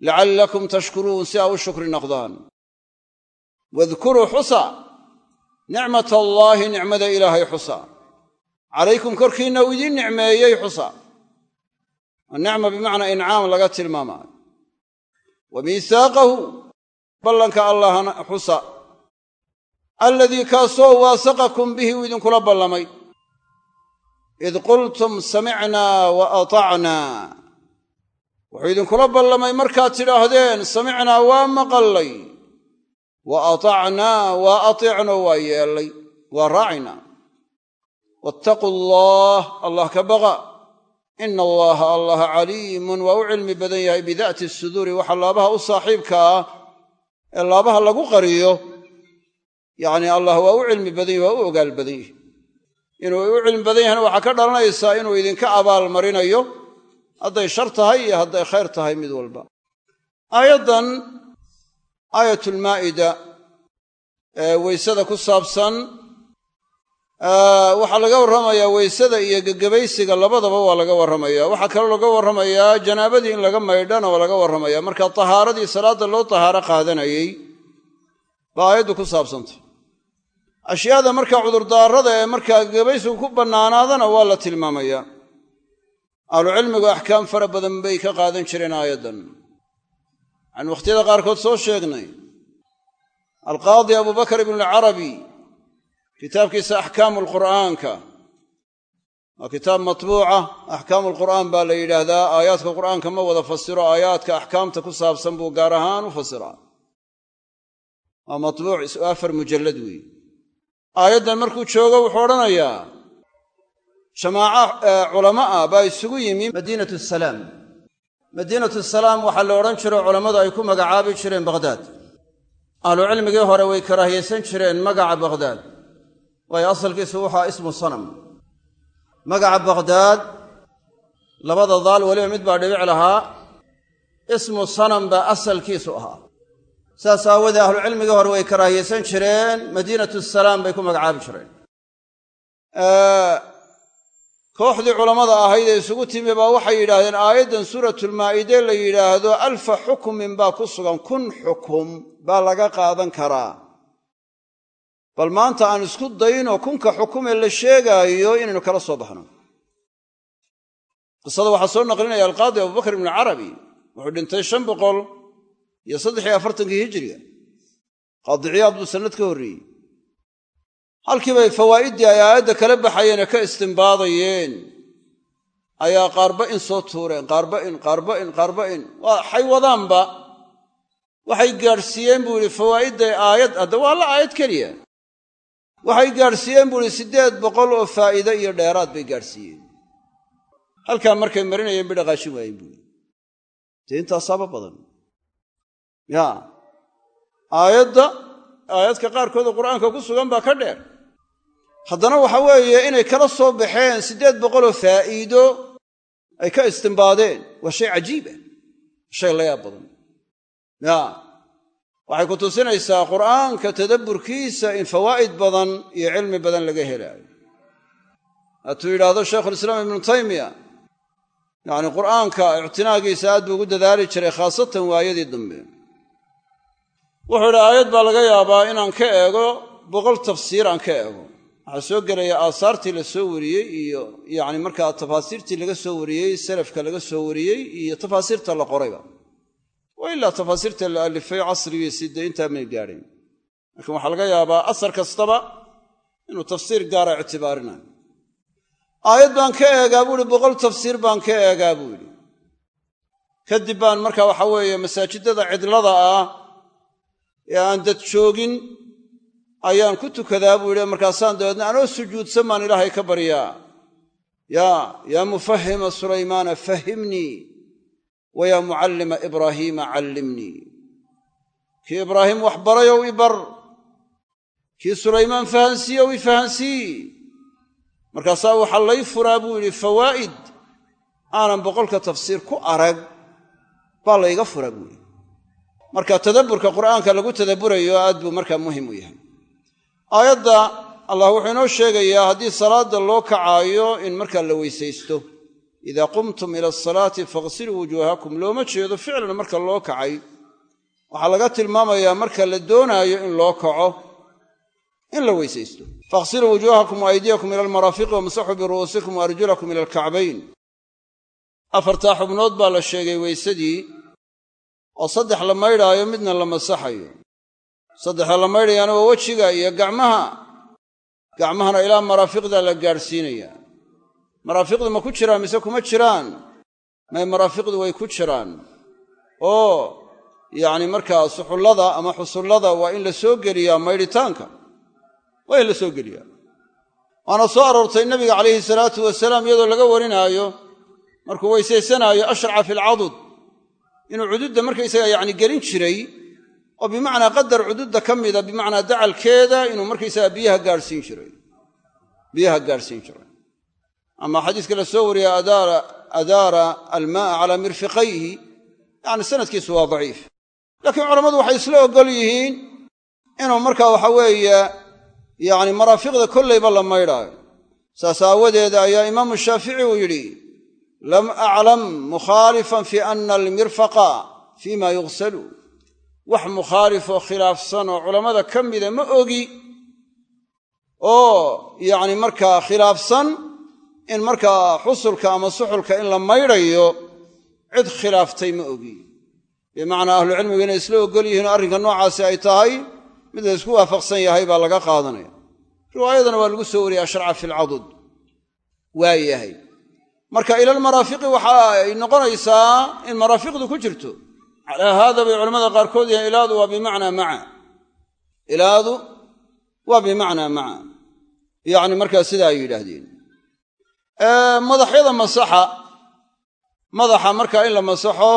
Lacallakum tashkuruun si aa u shukri noqdaan. Wadkuruu xusa. Nicmat allaahi nicmada ilaahay xusa. Calaykum korkiinna uu idiin nicmeeyey xusa. Nicma bimacnaa incaam laga tilmaamaayo wa miihaaqahu ballanka allahna xusa. Aladii kaasoo waasaqakum bihi uu idinkula ballamay id qultum samicnaa wa atacnaa wuxuu idinkula ballamay markaad tidhaahdeen samicnaa waa maqallay wa atacnaa waa atiicno waa yeellay waa raacaynaa wattaquu allaah allah ka baqa ina allaha allaha caliimun waa u cilmi badan yahay bidaati suduuri waxa laabaha u saaxiibka ah ee laabaha lagu qariyo yacni allah waa u cilmi badan yahy waa u ogaal badan yahy inuu u cilmi badan yahayna waxaa ka dhalanaysaa inuu idinka abaalmarinayo hadday shar tahay iyo hadday khayr tahay mid walba. Aayaddan aayatulmaa'ida ee weysada ku saabsan waxaa laga warramayaa weysada iyo gegebaysiga labadaba waa laga warramaya waxaa kaloo laga warramayaa janaabadii in laga maydhana waa laga warramaya marka tahaaradii salaadda loo tahaaro qaadanayey baa aayaddu ku saabsantay ashyaada markaa cudurdaarada ee markaa gegebaysigu ku bannaanaadana waa la tilmaamaya ahlucilmigu axkaam fara badan bay ka qaadan jireen aayaddan. Waxaanu wakhtiyada qaarkood soo sheegnay. Alqaadi abubakar ibnualcarabi kitaabkiisa axkaamu lqur'aanka waa kitaab matbuuca axkaamu lqur'aan baa la yidhaahdaa. Aayaadka qur'aanka ma wada fasiro aayaadka axkaamta ku saabsan buu gaar ahaan u fasiraa waa matbuuc afar mujallad weeye aayaddan markuu joogo wuxuu odhanayaa jamaaco culama ah baa isugu yimi madiinatu salaam. Madiinatu salaam waxaa la odhan jiro culammadu ay ku magacaabi jireen bakhdaad ahlucilmigii hore way karaahiyaysan jireen magaca bakhdaad waayo asalkiisu wuxua ismu sanam. Magaca bakhdaad labada daal weliba mid baa dhibic lahaa ismu sanam baa asalkiisu ahaa saas aawadee ahlucilmigii hore way karaahiyaysan jireen madiinatu salaam bay ku magacaabi jireen. Kooxdii culammada ahayd ee isugu timi baa waxay yidhaahdeen aayaddan suuratulmaa'ide la yidhaahdo alfa xukmin baa ku sugan kun xukum baa laga qaadan karaa. Bal maanta aan isku dayno kunka xukumee la sheegaayo inaynu kala soo baxno. Qisada waxaa soo naqlinaya alqaadi abubakar ibnu carabi wuxuu dhintay shan boqol iyo saddex iyo afartankii hijiriga qaadiciyaad buu sannad ka horreeyey. Halkii bay fawaa'iddii ay aayadda kala baxayeen ee ka istimbaadayeen ayaa qaarba in soo tuureen qaarba in qaarba in qaarba in. Waxay wadaanba waxay gaadhsiiyeen buu yidhi fawaa'idday aayad hadda waa la aayad keliya. Waxay gaadhsiiyeen buu ihi siddeed boqol oo faa'iide iyo dheeraad bay gaadhsiiyeen. Halkaa markay marinayeen bay dhaqaashin waayeen buuhi dee intaasaaba badan yaa aayadda aayadka qaarkooda qur'aanka ku sugan baa ka dheer. Haddana waxa weeye inay kala soo baxeen siddeed boqoloo faa'iido ay ka istimbaadeen. Waa shay cajiiba shay la yaab badan. Yaa waxay ku tusinaysaa qur'aanka tadabburkiisa in fawaa'id badan iyo cilmi badan laga helaayo. Haatuu yidhaahdo shaykhulislaam ibnu taymiya yacni qur'aanka ictinaagiisa aad buu ugu dadaali jiray khaasatan waayadii dambe wuxuu idhi aayad baa laga yaabaa inaan ka eego boqol tafsiir aan ka eego. Waxaa soo gelaya aasaartii la soo wariyey iyo yacni markaa tafaasiirtii laga soo wariyey salafka laga soo wariyey iyo tafaasiirta la qorayba. Wa ilaa tafaasiirta la alifay casrigiisii dee intaa may gaadhayn laakiin waxaa laga yaabaa asar kastaba inuu tafsiir gaara ictibaarinayo. Aayad baan ka eegaa buu ihi boqol tafsiir baan ka eegaa buu yidhi. Kadib baan marka waxa weeye masaajidada cidlada ah ee aan dad joogin ayaan ku tukadaa buu yidhi markaasaan dabeedna anoo sujuudsan baan ilaahay ka baryaa yaa yaa mufahima sulaymaana fahimnii wa yaa mucallima ibraahiima callimnii. Kii ibraahim wax barayow i bar. Kii sulaymaan fahansiiyow i fahansii markaasaa waxaa lay furaa buu yidhi fawaa'id aanan boqolka tafsiir ku arag baa layga fura buu yidhi marka tadabburka qur'aanka lagu tadabburayo aad buu markaa muhiim u yahay. Aayadda allah wuxuu inoo sheegayaa haddii salaadda loo kacaayo in markaa la weysaysto. Idaa qumtum ila asalaati faghsiluu wujuuhakum looma jeedo ficlan marka loo kacay. Waxaa laga tilmaamayaa marka la doonaayo in loo kaco in la weysaysto. Faghsiluu wujuuhakum wa ila almaraafiqi wamsaxuu biru'uusikum wa arjulakum ila alkacbayn. Afartaa xubnood baa la sheegay weysadii oo saddex la maydhaayo midna la masaxayo. Saddexa la maydhayaana waa wejiga iyo gacmaha. Gacmahana ilaa maraafiqda la gaadhsiinaya. Maraafiqdu ma ku jiraan mise kuma jiraan? May maraafiqdu way ku jiraan. Oo yacni markaa suxullada ama xusullada waa in la soo geliyaa maydhitaanka. Waa in la soo geliyaa. Waana soo aroortay nabiga calayhi salaatu wasalaam iyadoo laga warinaayo markuu weysaysanaayo ashraca fi alcadud inuu cududda markaysaga yacni gelin jiray oo bimacnaa qadar cududda ka mida bimacnaa dacalkeeda inuu markaysaga biyaha gaadhsiin jiray. Biyaha gaadhsiin jiray. Ama xadiiska la soo wariya adaara almaaa calaa mirfiqayhi yani sanadkiisu waa daciif. Laakiin culammadu waxay isla ogol yihiin inuu markaa waxa weeye yani maraafiqda kollayba la maydhaayo. Saas aawadeed ayaa imaamu shaafici uu yidhi lam aclam mukhaalifan fi ana almirfaqa fii ma yughsalu wax mukhaalifoo khilaafsan oo culammada ka mida ma ogi oo yacni markaa khilaafsan in markaa xusulka ama suxulka in la maydhayo cid khilaaftay ma ogi bimacnaa ahlucilmigu inay isla ogol yihiin oo arrinka noocaasi ay tahay mid la ysku waafaqsan yahay baa laga qaadanaya riwaayadana waa lagu soo wariyey ashraca fi alcadud waa yahay marka ilalmaraafiqi waxa ay noqonaysaa in maraafiqdu ku jirto. Calaa haada bay culamada qaarkood yahiin ilaadu waa bimacnaa maca. Ilaadu waa bimacnaa maca. Yacni markaa sidaa ay yidhaahdeen. Madaxyada masaxa madaxa markaa in la masaxo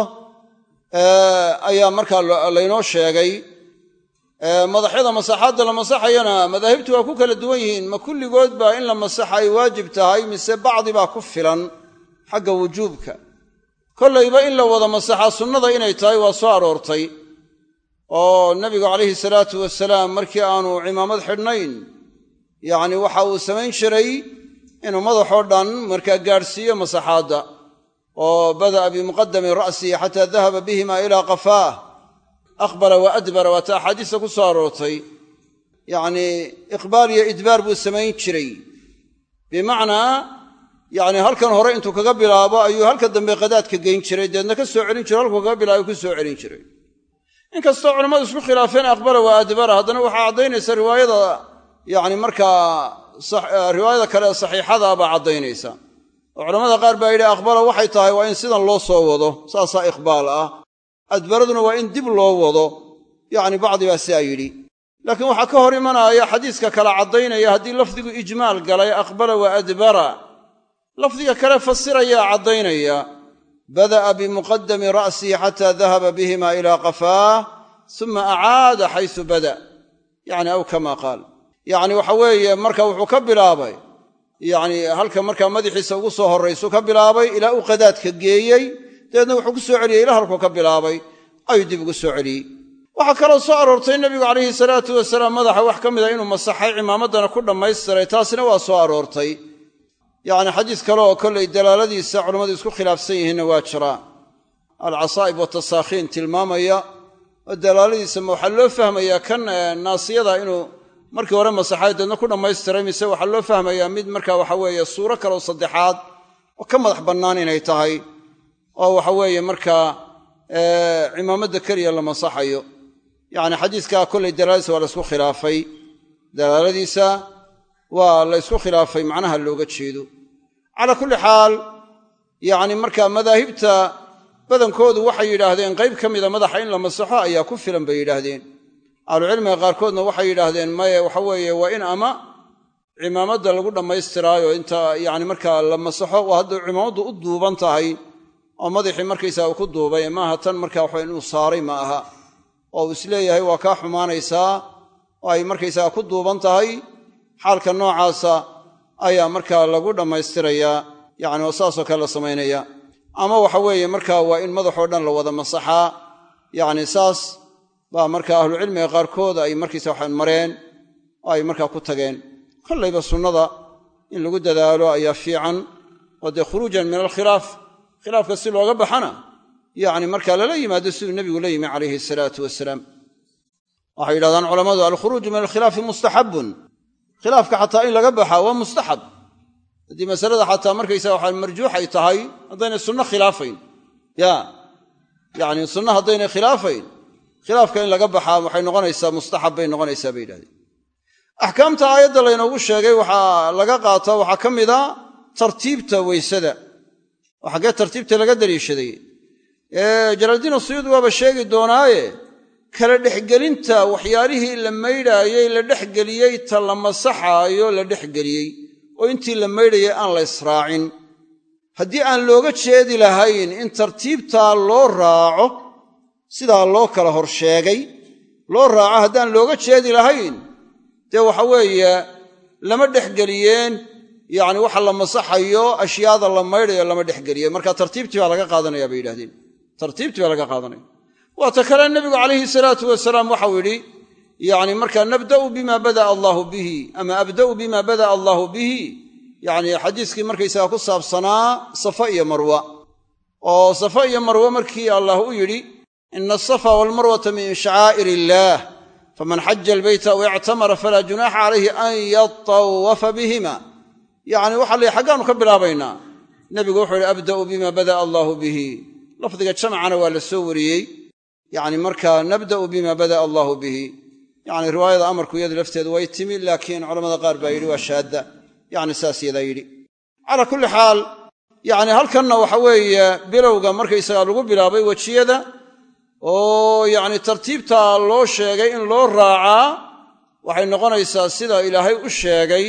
ayaa markaa laynoo sheegay. Madaxyada masaxaadda la masaxayana madaahibtu waa ku kala duwan yihiin. Ma kulligood baa in la masaxa ay waajib tahay mise bacdi baa ku filan xagga wujuubka. Kollayba in la wada masaxaa sunnada inay tahay waa soo aroortay oo nebigu calayhi salaatu wasalaam markii aanu cimaamad xidhnayn yacni waxa uu samayn jiray inuu madaxoo dhan markaa gaadhsiiyo masaxaadda oo bada'a bimuqadami ra'sihi xataa dahaba bihima ilaa qafaah aqbala wa adbara waata axaadiista ku soo aroortay. Yacnii iqbaal iyo idbaar buu samayn jiray. Bimacnaa yacni halkan hore intuu kaga bilaabo ayuu halka dambe qadaadka geyn jiray deedna ka soo celin jiray halkuu kaga bilaabo ku soo celin jiray. Inkastoo culammadu isku khilaafeen aqbala wa adbara haddana waxaa caddaynaysa riwaayada yacni markaa riwaayada kale saxiixada baa caddaynaysa. Oo culamada qaar baa yidhi aqbala waxay tahay waa in sidan loo soo wado saasaa iqbaal ah. Adbaraduna waa in dib loo wado. Yacni bacdi baa sidaa yidhi. Laakiin waxaa ka hor imanaya xadiiska kale caddaynaya haddii lafdigu ijmaal galay aqbala wa adbara lafdiga kale fasirayaa caddaynaya bada'a bimuqadami ra'sihi xataa dahaba bihima ilaa qafaah suma acaada xaysu bada yacni aw kama qaal. Yacni waxa weeye marka wuxuu ka bilaabay yacni halka markaa madaxiisa ugu soo horraysu ka bilaabay ilaa uu qadaadka geeyey dabeedna wuxuu ku soo celiyey ilaa halkuu ka bilaabay ayuu dib ugu soo celiyey. Waxaa kaloo soo aroortay nebigu calayhi salaatu wasalaam madaxa wax ka mida inuu masaxay cimaamaddana ku dhammaystiray taasina waa soo aroortay yacni xadiis kale oo kollay dalaaladiisa culammadu isku khilaafsan yihiinna waa jiraa alcasaa'ib watasaakhiin tilmaamaya oo dalaaladiisa ma waxaa loo fahmayaa kan naasiyada inuu markii hore masaxay deedna ku dhammaystiray mise waxaa loo fahmayaa mid marka waxa weeye suuro kaleo saddexaad oo ka madax bannaan inay tahay oo waxa weeye markaa cimaamadda keliya la masaxayo. Yacni xadiiskaa kollay dalaaladiisa waa la ysku khilaafay. Dalaaladiisa waa la ysku khilaafay macnaha looga jeedo. Calaa kulli xaal yacni marka madaahibta badankoodu waxay yidhaahdeen qayb ka mida madaxa in la masaxo ayaa ku filan bay yidhaahdeen. Ahlucilmiga qaarkoodna waxay yidhaahdeen maye waxa weeye waa in ama cimaamadda lagu dhammaystiraayo inta yani markaa la masaxo waa hadday cimaamaddu u duuban tahay oo madaxii markaysaa uu ku duubay maaha tan markaa waxa inuu saaray ma aha. Oo uu is leeyahay waa kaa xumaanaysaa oo ay markaysaga ku duuban tahay xaalka noocaasa ayaa markaa lagu dhammaystirayaa yacni oo saasoo kale la samaynaya. Ama waxa weeye markaa waa in madaxoo dhan la wada masaxaa yacni saas baa markaa ahlucilmiga qaarkood ay markaysa waxaan mareen oo ay markaa ku tageen. Kollayba sunnada in lagu dadaalo ayaa fiican oo dee khuruujan min alkhilaaf khilaafka si looga baxana yacni markaa lala yimaado siduu nebigu la yimi calayhi salaatu wasalaam waxay yidhahdaan culammadu alkhuruuju min alkhilaafi mustaxabun khilaafka xataa in laga baxaa waa mustaxab. Haddii masalada xataa markaysaa waxaa marjuux ay tahay haddaynay sunno khilaafayn. Ya yacni sunno haddaynay khilaafayn khilaafka in laga baxaa waxay noqonaysaa mustaxab bay noqonaysaa bay yidhahdeen. Axkaamta aayadda laynoogu sheegay waxaa laga qaataa waxaa ka mida tartiibta weysada. Oo xaggee tartiibta laga daliishaday jalaaldiin asuyuud waaba sheegi doonaaye kala dhexgelinta waxyaalihii la maydhaayey la dhexgeliyey ta la masaxaayo la dhexgeliyey. Oo intii la maydhayay aan la israacin. Haddii aan looga jeedi lahayn in tartiibtaa loo raaco sidaa loo kala hor sheegay. Loo raaco haddaan looga jeedi lahayn dee waxa weeye lama dhexgeliyeen yacni waxa la masaxayo ashyaada la maydhayo lama dhexgeliye marka tartiibtii baa laga qaadanaya bay yidhahdeen tartiibtii baa laga qaadanaya waata kale nebigu calayhi salaatu wasalaam waxau yidhi yacni markaa nabda'u bima bada'a allaahu bihi ama abda'u bima bada'a allaahu bihi. Yacni xadiiskii markaysaga ku saabsanaa safa iyo marwa. Oo safa iyo marwe markii allah u yidhi ina asafa waalmarwata min shacaa'ir illaah faman xaja albayta aw ictamara falaa junaaxa calayhi an yatawafa bihima. Yacni waxa la yidhi xaggaanu ka bilaabaynaa nebigu wuxuu yidhi abda'u bima bada'a allaahu bihi. Lafdiga jamcana waa la soo wariyey yacni markaa nabda'u bima bada'a allaahu bihi. Yacni riwaayada amarku iyadu lafteedu way timi laakiin culamada qaar baa yidhi waa shaadda. Yacni saas yadaa yidhi. Calaa kulli xaal yacni halkanna waxa weeye bilowga markaysagaa lagu bilaabay wejiyada oo yacni tartiibtaa loo sheegay in loo raacaa waxay noqonaysaa sida ilaahay u sheegay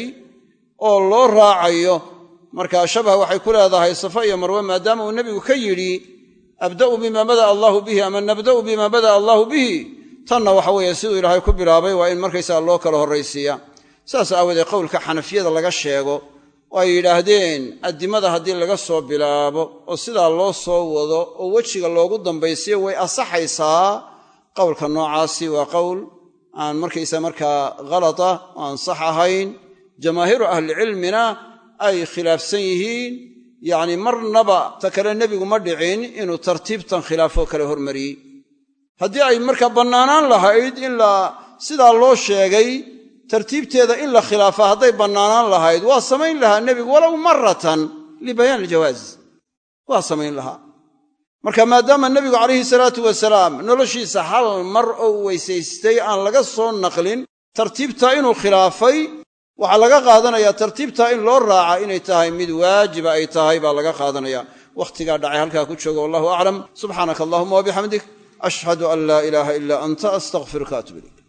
oo loo raacayo. Markaa shabah waxay ku leedahay safa iyo marwe maadaama uu nebigu ka yidhi abda'u bima bada'a allaahu bihi ama nabda'u bima bada'a allaahu bihi tanna waxa weeye siduu ilaahay ku bilaabay waa in markaysaga loo kala horraysiiya. Saas aawoodee qowlka xanafiyada laga sheego oo ay yidhaahdeen addimada haddii laga soo bilaabo oo sidaa loo soo wado oo wejiga loogu dambaysiyo way asaxaysaa qowlka noocaasi waa qowl aan markaysa markaa khalata oo aan sax ahayn. Jamaahiiru ahlicilmina ay khilaafsan yihiin yacni marnaba ta kale nebigu ma dhicin inuu tartiibtan khilaafoo kale hormariyey haddii ay markaa bannaanaan lahayd in la sidaa loo sheegay tartiibteeda in la khilaafa hadday bannaanaan lahayd waa samayn lahaa nebigu walow maratan libayaan aljawaaz waa samayn lahaa. Marka maadaama nebigu calayhi salaatu wasalaam noloshiisa hal mar oo weysaystay aan laga soo naqlin tartiibtaa inuu khilaafay waxaa laga qaadanayaa tartiibtaa in loo raaca inay tahay mid waajiba ay tahay baa laga qaadanaya. Wakhtigaa dhacay halkaa ku jooga wallahu aclam subxaanaka allahuma wabixamdik ashhadu an laa ilaaha ilaa anta astaqfiruka atub ilayk